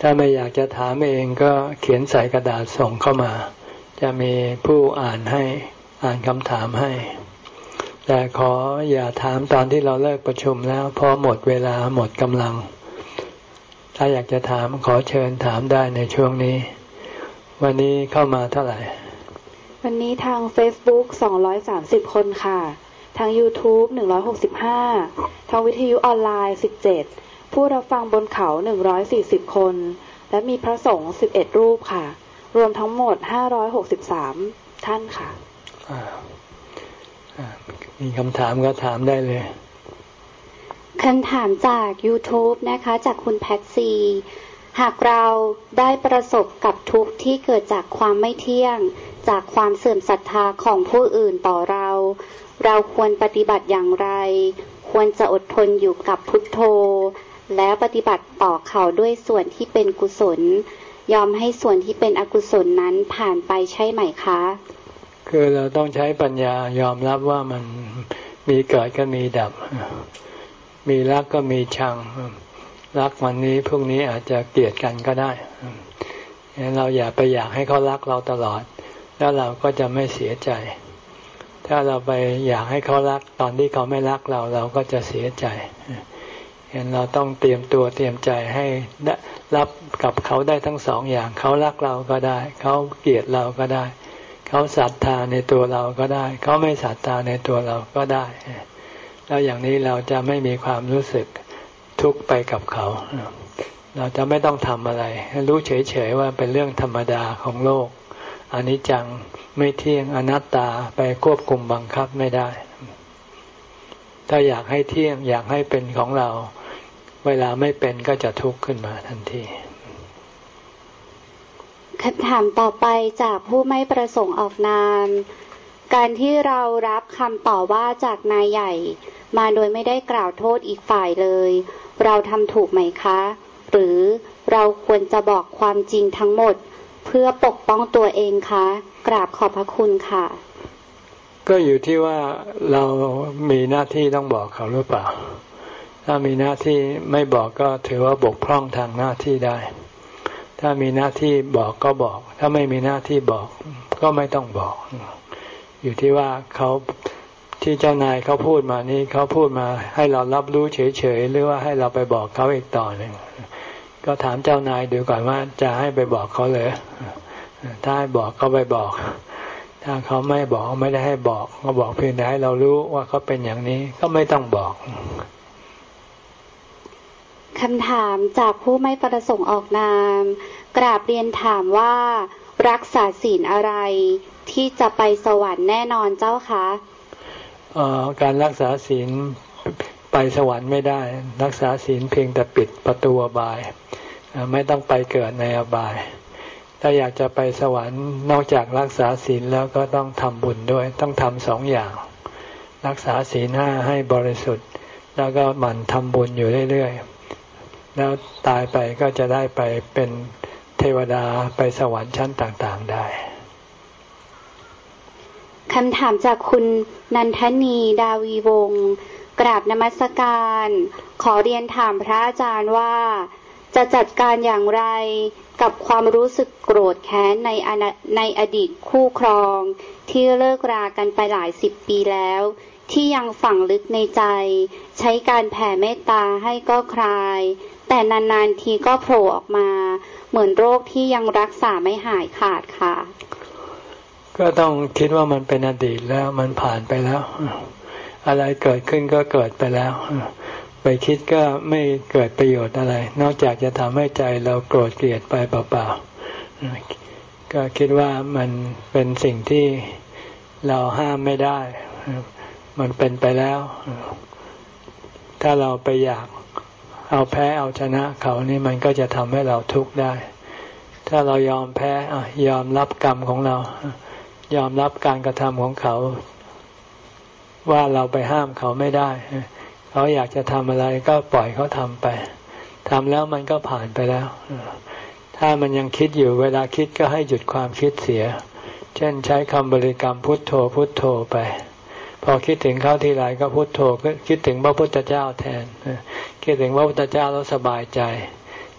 ถ้าไม่อยากจะถามเองก็เขียนใส่กระดาษส่งเข้ามา จะมีผู้อ่านให้อ่านคำถามให้ แต่ขออย่าถามตอนที่เราเลิกประชุมแล้วเพราะหมดเวลาหมดกำลัง ถ้าอยากจะถามขอเชิญถามได้ในช่วงนี้ วันนี้เข้ามาเท่าไหร่ วันนี้ทาง Facebook 230 คนค่ะ ทาง YouTube 165 ทางวิทยุออนไลน์ 17 ผู้รับฟังบนเขา 140 คน และมีพระสงฆ์ 11 รูปค่ะ รวมทั้งหมดห้าร้อยหกสิบสามท่านค่ะ มีคำถามก็ถามได้เลยคำถามจาก YouTube นะคะ จากคุณแพ็กซี หากเราได้ประสบกับทุกข์ที่เกิดจากความไม่เที่ยง จากความเสื่อมศรัทธาของผู้อื่นต่อเรา เราควรปฏิบัติอย่างไร ควรจะอดทนอยู่กับพุทโธ แล้วปฏิบัติต่อเขาด้วยส่วนที่เป็นกุศล ยอมให้ส่วนที่เป็นอกุศลนั้นผ่านไปใช่ไหมคะ คือเราต้องใช้ปัญญายอมรับว่ามันมีเกิดก็มีดับ มีรักก็มีชัง รักวันนี้พรุ่งนี้อาจจะเกลียดกันก็ได้เราอย่าไปอยากให้เขารักเราตลอด แล้วเราก็จะไม่เสียใจ ถ้าเราไปอยากให้เขารักตอนที่เขาไม่รักเราเราก็จะเสียใจเห็นเราต้องเตรียมตัวเตรียมใจให้รับกับเขาได้ทั้งสองอย่าง เขารักเราก็ได้ เขาเกลียดเราก็ได้ เขาศรัทธาในตัวเราก็ได้ เขาไม่ศรัทธาในตัวเราก็ได้ แล้วอย่างนี้เราจะไม่มีความรู้สึก ทุกข์ไปกับเขา เราจะไม่ต้องทำอะไร รู้เฉยๆว่าเป็นเรื่องธรรมดาของโลกอันนี้จังไม่เที่ยงอนัตตาไปควบคุมบังคับไม่ได้ ถ้าอยากให้เที่ยงอยากให้เป็นของเรา เวลาไม่เป็นก็จะทุกข์ขึ้นมาทันทีคำถามต่อไปจากผู้ไม่ประสงค์ออกนาม การที่เรารับคำต่อว่าจากนายใหญ่ มาโดยไม่ได้กล่าวโทษอีกฝ่ายเลย เราทำถูกไหมคะ หรือเราควรจะบอกความจริงทั้งหมด เพื่อปกป้องตัวเองคะ กราบขอบพระคุณค่ะ ก็อยู่ที่ว่าเรามีหน้าที่ต้องบอกเขาหรือเปล่า ถ้ามีหน้าที่ไม่บอกก็ถือว่าบกพร่องทางหน้าที่ได้ ถ้ามีหน้าที่บอกก็บอก ถ้าไม่มีหน้าที่บอกก็ไม่ต้องบอกอยู่ที่ว่าเขา ที่เจ้านายเขาพูดมานี่เขาพูดมา ให้เรารับรู้เฉยๆหรือว่าให้เราไปบอกเขาอีกต่อหนึ่งก็ถามเจ้านายดูก่อนว่าจะให้ไปบอกเขาเลยถ้าให้บอกก็ไปบอก ถ้าเขาไม่บอกไม่ได้ให้บอกก็บอกเพียงแต่ให้เรารู้ว่าเขาเป็นอย่างนี้ก็ไม่ต้องบอกคำถามจากผู้ไม่ประสงค์ออกนาม กราบเรียนถามว่า รักษาศีลอะไรที่จะไปสวรรค์แน่นอนเจ้าคะ การรักษาศีลไปสวรรค์ไม่ได้ รักษาศีลเพียงแต่ปิดประตูอบาย ไม่ต้องไปเกิดในอบาย ถ้าอยากจะไปสวรรค์นอกจากรักษาศีลแล้วก็ต้องทำบุญด้วย ต้องทำสองอย่าง รักษาศีลห้าให้บริสุทธิ์ แล้วก็หมั่นทำบุญอยู่เรื่อยๆ แล้วตายไปก็จะได้ไปเป็นเทวดาไปสวรรค์ชั้นต่างๆได้ คำถามจากคุณนันทนีดาวีวงศ์กราบนมัสการ ขอเรียนถามพระอาจารย์ว่า จะจัดการอย่างไรกับความรู้สึกโกรธแค้นในในอดีตคู่ครอง ที่เลิกรากันไปหลายสิบปีแล้ว ที่ยังฝังลึกในใจ ใช้การแผ่เมตตาให้ก็คลาย แต่นานๆทีก็โผล่ออกมา เหมือนโรคที่ยังรักษาไม่หายขาดค่ะ ก็ต้องคิดว่ามันเป็นอดีตแล้วมันผ่านไปแล้ว อะไรเกิดขึ้นก็เกิดไปแล้ว ไปคิดก็ไม่เกิดประโยชน์อะไร นอกจากจะทำให้ใจเราโกรธเกลียดไปเปล่าๆก็คิดว่ามันเป็นสิ่งที่เราห้ามไม่ได้ มันเป็นไปแล้ว ถ้าเราไปอยากเอาแพ้เอาชนะเขานี่มันก็จะทำให้เราทุกข์ได้ ถ้าเรายอมแพ้ยอมรับกรรมของเรา ยอมรับการกระทำของเขา ว่าเราไปห้ามเขาไม่ได้ เขาอยากจะทำอะไรก็ปล่อยเขาทำไปทำแล้วมันก็ผ่านไปแล้ว ถ้ามันยังคิดอยู่เวลาคิดก็ให้หยุดความคิดเสีย เช่นใช้คำบริกรรมพุทโธพุทโธไป พอคิดถึงเขาทีไรก็พุทโธก็คิดถึงพระพุทธเจ้าแทน คิดถึงพระพุทธเจ้าแล้วสบายใจ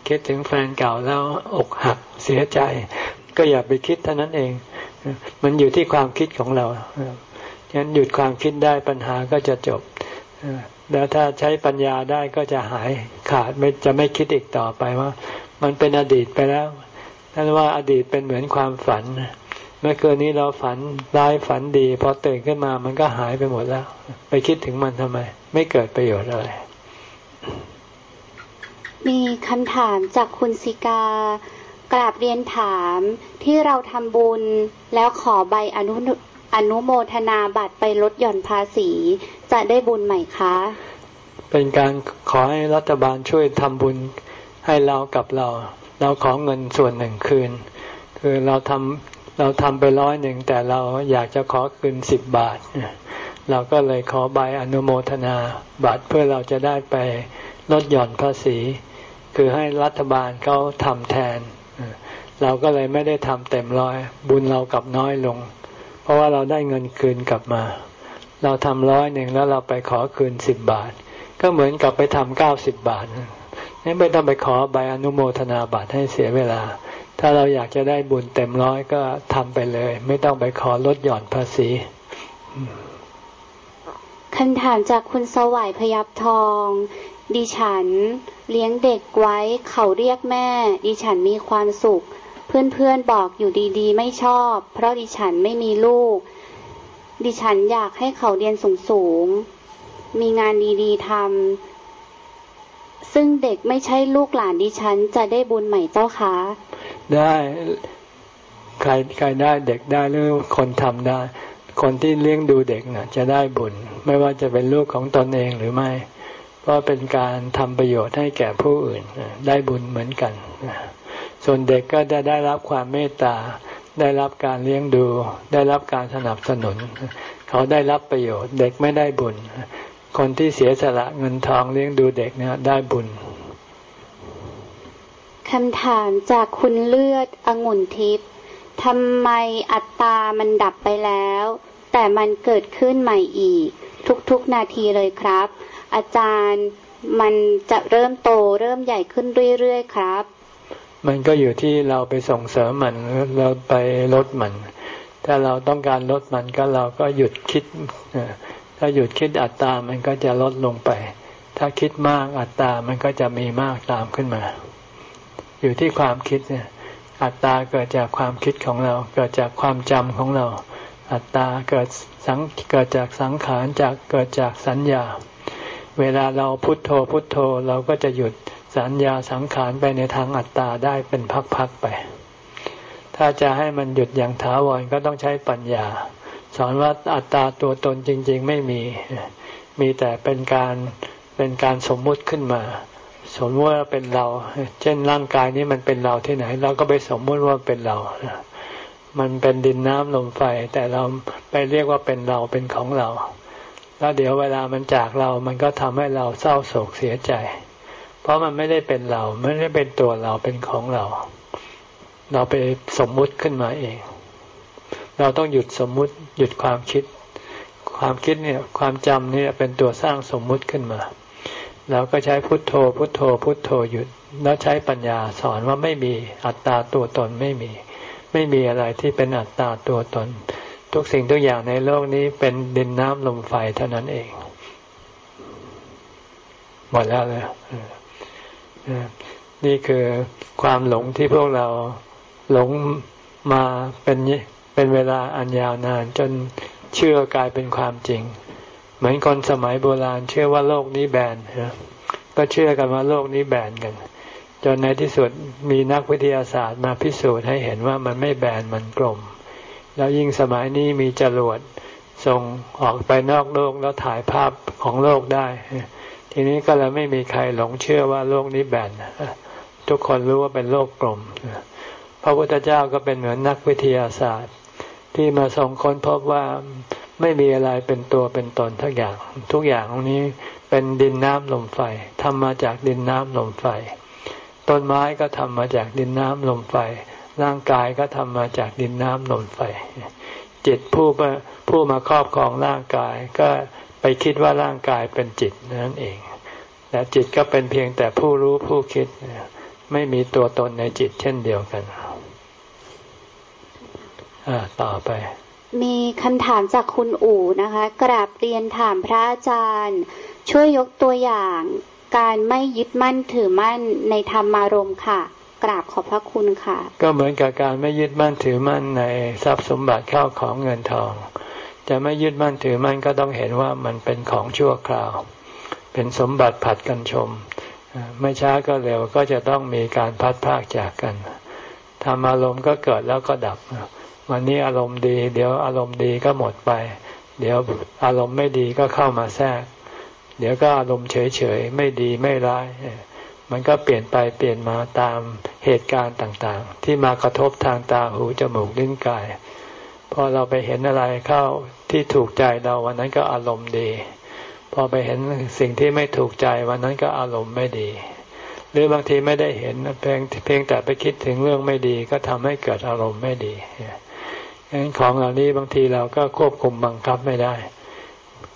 คิดถึงแฟนเก่าแล้วอกหักเสียใจ ก็อย่าไปคิดเท่านั้นเอง มันอยู่ที่ความคิดของเราฉะนั้นหยุดความคิดได้ปัญหาก็จะจบแล้วถ้าใช้ปัญญาได้ก็จะหายขาดไม่จะไม่คิดอีกต่อไปว่า มันเป็นอดีตไปแล้วนั่นว่าอดีตเป็นเหมือนความฝัน เมื่อคืนนี้เราฝันร้ายฝันดีพอตื่นขึ้นมามันก็หายไปหมดแล้ว ไปคิดถึงมันทำไม ไม่เกิดประโยชน์อะไร มีคำถามจากคุณสิกา กราบเรียนถามที่เราทำบุญแล้วขอใบอนุอนุโมทนาบัตรไปลดหย่อนภาษี จะได้บุญไหมคะ เป็นการขอให้รัฐบาลช่วยทำบุญให้เรากับเรา เราขอเงินส่วนหนึ่งคืน คือเราทำเราทำไปร้อยหนึ่งแต่เราอยากจะขอคืนสิบบาท เราก็เลยขอใบอนุโมทนาบัตรเพื่อเราจะได้ไปลดหย่อนภาษี คือให้รัฐบาลเขาทำแทน เราก็เลยไม่ได้ทำเต็มร้อย บุญเรากลับน้อยลง เพราะว่าเราได้เงินคืนกลับมา เราทำร้อยหนึ่งแล้วเราไปขอคืนสิบบาท ก็เหมือนกับไปทำเก้าสิบบาทนี่ไม่ต้องไปขอใบอนุโมทนาบัตรให้เสียเวลา ถ้าเราอยากจะได้บุญเต็มร้อยก็ทำไปเลย ไม่ต้องไปขอลดหย่อนภาษีคำถามจากคุณสวัยพยับทอง ดิฉัน เลี้ยงเด็กไว้ เขาเรียกแม่ ดิฉันมีความสุข เพื่อนๆบอกอยู่ดีๆ ไม่ชอบ เพราะดิฉันไม่มีลูก ดิฉันอยากให้เขาเรียนสูงๆ มีงานดีๆทำ ซึ่งเด็กไม่ใช่ลูกหลานดิฉันจะได้บุญใหม่เจ้าคะ ได้ใครใครได้เด็กได้หรือคนทำได้ คนที่เลี้ยงดูเด็กนะ่ะ จะได้บุญ ไม่ว่าจะเป็นลูกของตนเองหรือไม่ เพราะเป็นการทำประโยชน์ให้แก่ผู้อื่นได้บุญเหมือนกัน ส่วนเด็กก็จะได้รับความเมตตา ได้รับการเลี้ยงดู ได้รับการสนับสนุน เขาได้รับประโยชน์เด็กไม่ได้บุญ คนที่เสียสละเงินทองเลี้ยงดูเด็กเนี่ยได้บุญคำถามจากคุณเลือดองุ่นทิพย์ทำไมอัตตามันดับไปแล้ว แต่มันเกิดขึ้นใหม่อีก ทุกๆนาทีเลยครับ อาจารย์มันจะเริ่มโตเริ่มใหญ่ขึ้นเรื่อยๆครับ มันก็อยู่ที่เราไปส่งเสริมมันเราไปลดมัน ถ้าเราต้องการลดมันก็เราก็หยุดคิดถ้าหยุดคิดอัตตามันก็จะลดลงไป ถ้าคิดมากอัตตามันก็จะมีมากตามขึ้นมา อยู่ที่ความคิดเนี่ยอัตตาเกิดจากความคิดของเรา เกิดจากความจำของเรา อัตตาเกิดสังเกิดจากสังขารจากเกิดจากสัญญา เวลาเราพุโทโธพุโทโธเราก็จะหยุด สัญญาสังขารไปในทางอัตตาได้เป็นพักๆไป ถ้าจะให้มันหยุดอย่างถาวรก็ต้องใช้ปัญญา สอนว่าอัตตาตัวตนจริง ๆ ไม่มี มีแต่เป็นการเป็นการสมมุติขึ้นมา สมมติว่าเป็นเรา เช่นร่างกายนี้มันเป็นเราที่ไหน เราก็ไปสมมติว่าเป็นเรา มันเป็นดินน้ำลมไฟ แต่เราไปเรียกว่าเป็นเราเป็นของเรา แล้วเดี๋ยวเวลามันจากเรา มันก็ทำให้เราเศร้าโศกเสียใจ เพราะมันไม่ได้เป็นเราไม่ได้เป็นตัวเราเป็นของเรา เราไปสมมุติขึ้นมาเอง เราต้องหยุดสมมุติหยุดความคิด ความคิดเนี่ยความจำเนี่ยเป็นตัวสร้างสมมุติขึ้นมาเราก็ใช้พุทโธ พุทโธ พุทโธหยุดแล้วใช้ปัญญาสอนว่าไม่มีอัตตาตัวตนไม่มี ไม่มีอะไรที่เป็นอัตตาตัวตน ทุกสิ่งทุกอย่างในโลกนี้เป็นดินน้ำลมไฟเท่านั้นเอง หมดแล้วเลย นี่คือความหลงที่พวกเราหลงมาเป็นเป็นเวลาอันยาวนาน จนเชื่อกลายเป็นความจริง เหมือนคนสมัยโบราณเชื่อว่าโลกนี้แบนก็เชื่อกันว่าโลกนี้แบนกัน จนในที่สุดมีนักวิทยาศาสตร์มาพิสูจน์ให้เห็นว่ามันไม่แบนมันกลม แล้วยิ่งสมัยนี้มีจรวดส่งออกไปนอกโลกแล้วถ่ายภาพของโลกได้ ทีนี้ก็เลยไม่มีใครหลงเชื่อว่าโลกนี้แบนทุกคนรู้ว่าเป็นโลกกลมพระพุทธเจ้าก็เป็นเหมือนนักวิทยาศาสตร์ ที่มาส่งค้นพบว่าไม่มีอะไรเป็นตัวเป็นตนทุกอย่าง ทุกอย่างตรงนี้เป็นดินน้ำลมไฟทำมาจากดินน้ำลมไฟ ต้นไม้ก็ทำมาจากดินน้ำลมไฟ ร่างกายก็ทำมาจากดินน้ำลมไฟ จิตผู้ผู้มาครอบครองร่างกายก็ ไปคิดว่าร่างกายเป็นจิตนั่นเองแต่จิตก็เป็นเพียงแต่ผู้รู้ผู้คิด ไม่มีตัวตนในจิตเช่นเดียวกันต่อไป มีคำถามจากคุณอู๋นะคะ กราบเรียนถามพระอาจารย์ ช่วยยกตัวอย่างการไม่ยึดมั่นถือมั่นในธรรมารมค่ะ กราบขอบพระคุณค่ะ ก็เหมือนกับการไม่ยึดมั่นถือมั่นในทรัพย์สมบัติเข้าของเงินทอง จะไม่ยึดมั่นถือมั่นก็ต้องเห็นว่ามันเป็นของชั่วคราว เป็นสมบัติผัดกันชม ไม่ช้าก็เร็วก็จะต้องมีการพัดพากจากกันธรรมารมณ์ก็เกิดแล้วก็ดับ วันนี้อารมณ์ดี เดี๋ยวอารมณ์ดีก็หมดไป เดี๋ยวอารมณ์ไม่ดีก็เข้ามาแทรก เดี๋ยวก็อารมณ์เฉยๆไม่ดีไม่ร้ายมันก็เปลี่ยนไปเปลี่ยนมาตามเหตุการณ์ต่างๆ ที่มากระทบทางตาหูจมูกลิ้นกาย พอเราไปเห็นอะไรเข้าที่ถูกใจเราวันนั้นก็อารมณ์ดี พอไปเห็นสิ่งที่ไม่ถูกใจวันนั้นก็อารมณ์ไม่ดี หรือบางทีไม่ได้เห็นเพียงเพียงแต่ไปคิดถึงเรื่องไม่ดีก็ทำให้เกิดอารมณ์ไม่ดีนั้นของเหล่านี้บางทีเราก็ควบคุมบังคับไม่ได้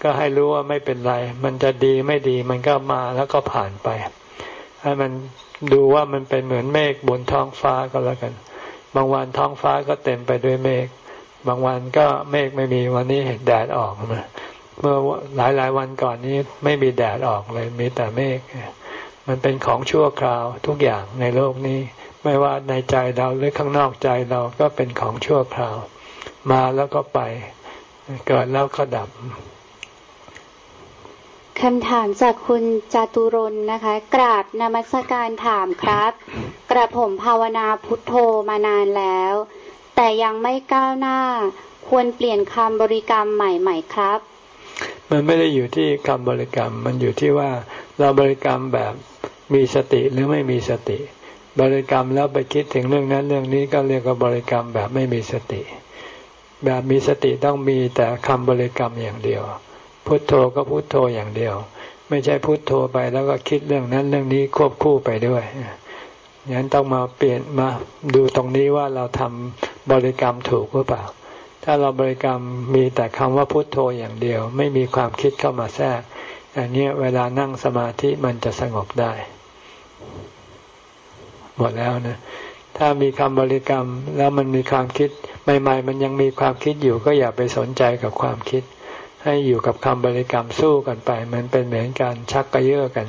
ก็ให้รู้ว่าไม่เป็นไร มันจะดีไม่ดีมันก็มาแล้วก็ผ่านไป ให้มันดูว่ามันเป็นเหมือนเมฆบนท้องฟ้าก็แล้วกัน บางวันท้องฟ้าก็เต็มไปด้วยเมฆ บางวันก็เมฆไม่มีวันนี้เห็นแดดออกมาเมื่อหลายหลายวันก่อนนี้ไม่มีแดดออกเลย มีแต่เมฆมันเป็นของชั่วคราวทุกอย่างในโลกนี้ ไม่ว่าในใจเราหรือข้างนอกใจเราก็เป็นของชั่วคราว มาแล้วก็ไป เกิดแล้วก็ดับคำถามจากคุณจตุรนนะคะ กราบนมัสการถามครับ กระผมภาวนาพุทโธมานานแล้ว แต่ยังไม่ก้าวหน้า ควรเปลี่ยนคำบริกรรมใหม่ๆครับ มันไม่ได้อยู่ที่คำบริกรรม มันอยู่ที่ว่าเราบริกรรมแบบมีสติหรือไม่มีสติ บริกรรมแล้วไปคิดถึงเรื่องนั้นเรื่องนี้ก็เรียกว่าบริกรรมแบบไม่มีสติ แบบมีสติต้องมีแต่คำบริกรรมอย่างเดียว พุทโธก็พุทโธอย่างเดียว ไม่ใช่พุทโธไปแล้วก็คิดเรื่องนั้นเรื่องนี้ควบคู่ไปด้วยอย่างนั้นต้องมาเปลี่ยนมาดูตรงนี้ว่าเราทำ บริกรรมถูกหรือเปล่า ถ้าเราบริกรรมมีแต่คำว่าพุทโธอย่างเดียว ไม่มีความคิดเข้ามาแทรกอันนี้เวลานั่งสมาธิมันจะสงบได้ หมดแล้วนะถ้ามีคำบริกรรมแล้วมันมีความคิดใหม่ๆมันยังมีความคิดอยู่ก็อย่าไปสนใจกับความคิด ให้อยู่กับคำบริกรรมสู้กันไป มันเป็นเหมือนการชักกระเยาะกัน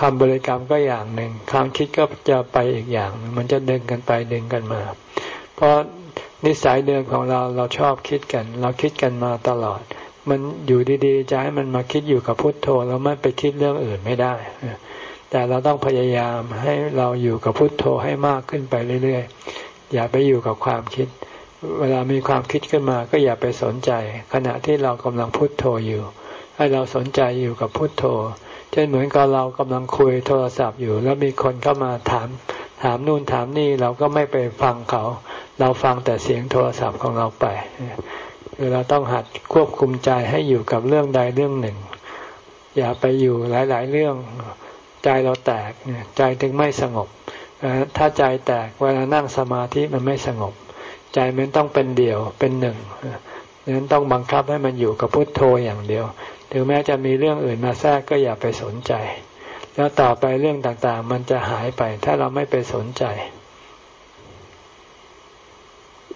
คำบริกรรมก็อย่างหนึ่งความคิดก็จะไปอีกอย่างมันจะดึงกันไปดึงกันมา เพราะนิสัยเดิมของเราเราชอบคิดกัน เราคิดกันมาตลอด มันอยู่ดีๆจะให้มันมาคิดอยู่กับพุทโธแล้วไม่ไปคิดเรื่องอื่นไม่ได้ แต่เราต้องพยายามให้เราอยู่กับพุทโธให้มากขึ้นไปเรื่อยๆ อย่าไปอยู่กับความคิด เวลามีความคิดขึ้นมาก็อย่าไปสนใจ ขณะที่เรากำลังพุทโธอยู่ ให้เราสนใจอยู่กับพุทโธ เช่นเหมือนกับเรากำลังคุยโทรศัพท์อยู่ แล้วมีคนเข้ามาถาม ถามนู่นถามนี่เราก็ไม่ไปฟังเขา เราฟังแต่เสียงโทรศัพท์ของเราไปคือเราต้องหัดควบคุมใจให้อยู่กับเรื่องใดเรื่องหนึ่ง อย่าไปอยู่หลาย ๆ เรื่องใจเราแตกใจถึงไม่สงบถ้าใจแตกเวลานั่งสมาธิมันไม่สงบ ใจมันต้องเป็นเดี่ยวเป็นหนึ่งดังนั้นต้องบังคับให้มันอยู่กับพุทโธอย่างเดียว ถึงแม้จะมีเรื่องอื่นมาแทรกก็อย่าไปสนใจ แล้วต่อไปเรื่องต่างๆ มันจะหายไป ถ้าเราไม่ไปสนใจ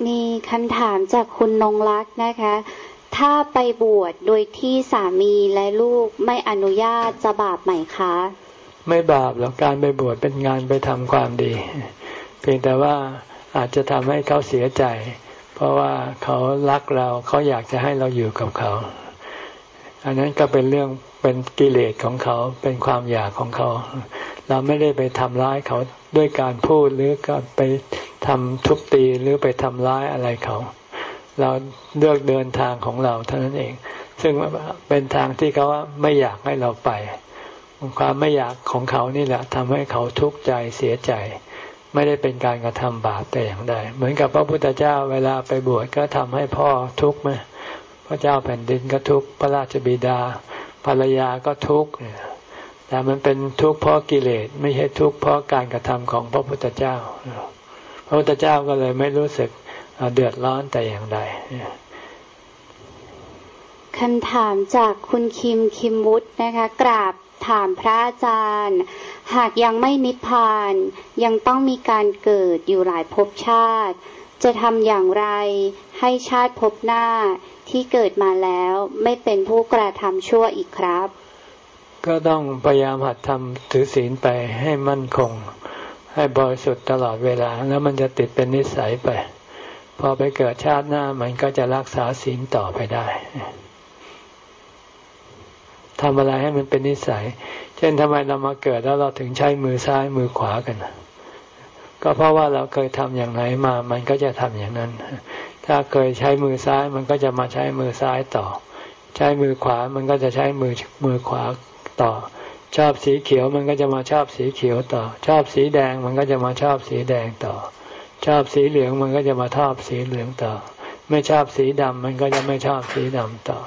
มีคำถามจากคุณนงรักนะคะ ถ้าไปบวชโดยที่สามีและลูกไม่อนุญาตจะบาปไหมคะ ไม่บาปหรอกการไปบวชเป็นงานไปทำความดี เพียงแต่ว่าอาจจะทำให้เขาเสียใจ เพราะว่าเขารักเราเขาอยากจะให้เราอยู่กับเขา อันนั้นก็เป็นเรื่องเป็นกิเลสของเขาเป็นความอยากของเขา เราไม่ได้ไปทำร้ายเขาด้วยการพูดหรือก็ไปทำทุบตีหรือไปทำร้ายอะไรเขา เราเลือกเดินทางของเราเท่านั้นเอง ซึ่งเป็นทางที่เขาไม่อยากให้เราไป ความไม่อยากของเขานี่แหละทำให้เขาทุกข์ใจเสียใจ ไม่ได้เป็นการกระทำบาปแต่อย่างใดเหมือนกับพระพุทธเจ้าเวลาไปบวชก็ทำให้พ่อทุกข์ไหม ระเจ้าแผ่นดินก็ทุกข์พระราชบิดาภรรยาก็ทุกข์แต่มันเป็นทุกข์เพราะกิเลสไม่ใช่ทุกข์เพราะการกระทำของพระพุทธเจ้า พระพุทธเจ้าก็เลยไม่รู้สึกเดือดร้อนแต่อย่างใดคำถามจากคุณคิมคิมวุฒนะคะกราบถามพระอาจารย์ หากยังไม่นิพพาน ยังต้องมีการเกิดอยู่หลายภพชาติ จะทำอย่างไรให้ชาติภพหน้า ที่เกิดมาแล้วไม่เป็นผู้กระทำชั่วอีกครับ ก็ต้องพยายามหัดทำถือศีลไปให้มั่นคง ให้บริสุทธิ์ตลอดเวลา แล้วมันจะติดเป็นนิสัยไป พอไปเกิดชาติหน้ามันก็จะรักษาศีลต่อไปได้ทำอะไรให้มันเป็นนิสัย เช่นทำไมเรามาเกิดแล้วเราถึงใช้มือซ้ายมือขวากัน ก็เพราะว่าเราเคยทำอย่างไหนมา มันก็จะทำอย่างนั้น ถ้าเคยใช้มือซ้ายมันก็จะมาใช้มือซ้ายต่อ ใช้มือขวามันก็จะใช้มือมือขวาต่อ ชอบสีเขียวมันก็จะมาชอบสีเขียวต่อ ชอบสีแดงมันก็จะมาชอบสีแดงต่อ ชอบสีเหลืองมันก็จะมาชอบสีเหลืองต่อ ไม่ชอบสีดำมันก็จะไม่ชอบสีดำต่อ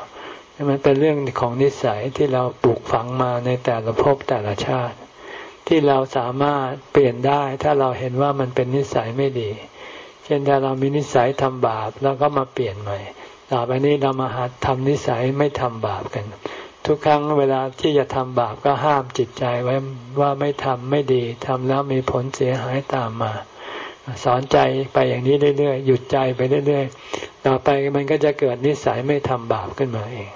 มันเป็นเรื่องของนิสัยที่เราปลูกฝังมาในแต่ละภพแต่ละชาติ ที่เราสามารถเปลี่ยนได้ถ้าเราเห็นว่ามันเป็นนิสัยไม่ดี เช่นถ้าเรามีนิสัยทำบาปแล้วก็มาเปลี่ยนใหม่ ต่อไปนี้เรามาหัดทำนิสัยไม่ทำบาปกัน ทุกครั้งเวลาที่จะทำบาปก็ห้ามจิตใจไว้ว่าไม่ทำไม่ดีทำแล้วมีผลเสียหายตามมา สอนใจไปอย่างนี้เรื่อยๆหยุดใจไปเรื่อยๆต่อไปมันก็จะเกิดนิสัยไม่ทำบาปขึ้นมาเอง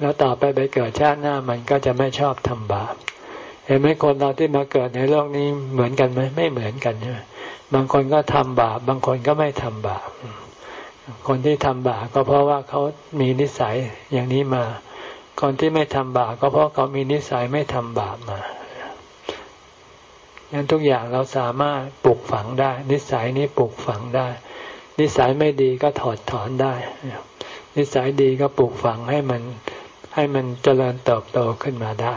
แล้วต่อไปไปเกิดชาติหน้ามันก็จะไม่ชอบทำบาปเห็นไหมคนเราที่มาเกิดในโลกนี้เหมือนกันไหมไม่เหมือนกันใช่ไหม บางคนก็ทำบาป บางคนก็ไม่ทำบาป คนที่ทำบาปก็เพราะว่าเขามีนิสัยอย่างนี้มา คนที่ไม่ทำบาปก็เพราะเขามีนิสัยไม่ทำบาปมางั้นทุกอย่างเราสามารถปลูกฝังได้ นิสัยนี้ปลูกฝังได้ นิสัยไม่ดีก็ถอดถอนได้ นิสัยดีก็ปลูกฝังให้มันให้มันเจริญเติบโตขึ้นมาได้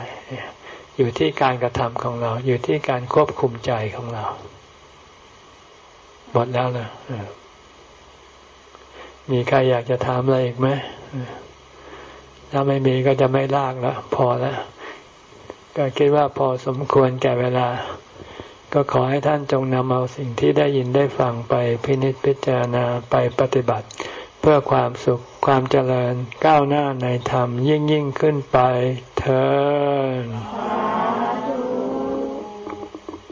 อยู่ที่การกระทำของเรา อยู่ที่การควบคุมใจของเรา หมดแล้วนะมีใครอยากจะถามอะไรอีกไหมถ้าไม่มีก็จะไม่ลากแล้วพอแล้วก็คิดว่าพอสมควรแก่เวลา ก็ขอให้ท่านจงนำเอาสิ่งที่ได้ยินได้ฟังไปพินิจพิจารณาไปปฏิบัติ เพื่อความสุขความเจริญก้าวหน้าในธรรมยิ่งยิ่งขึ้นไปเธอ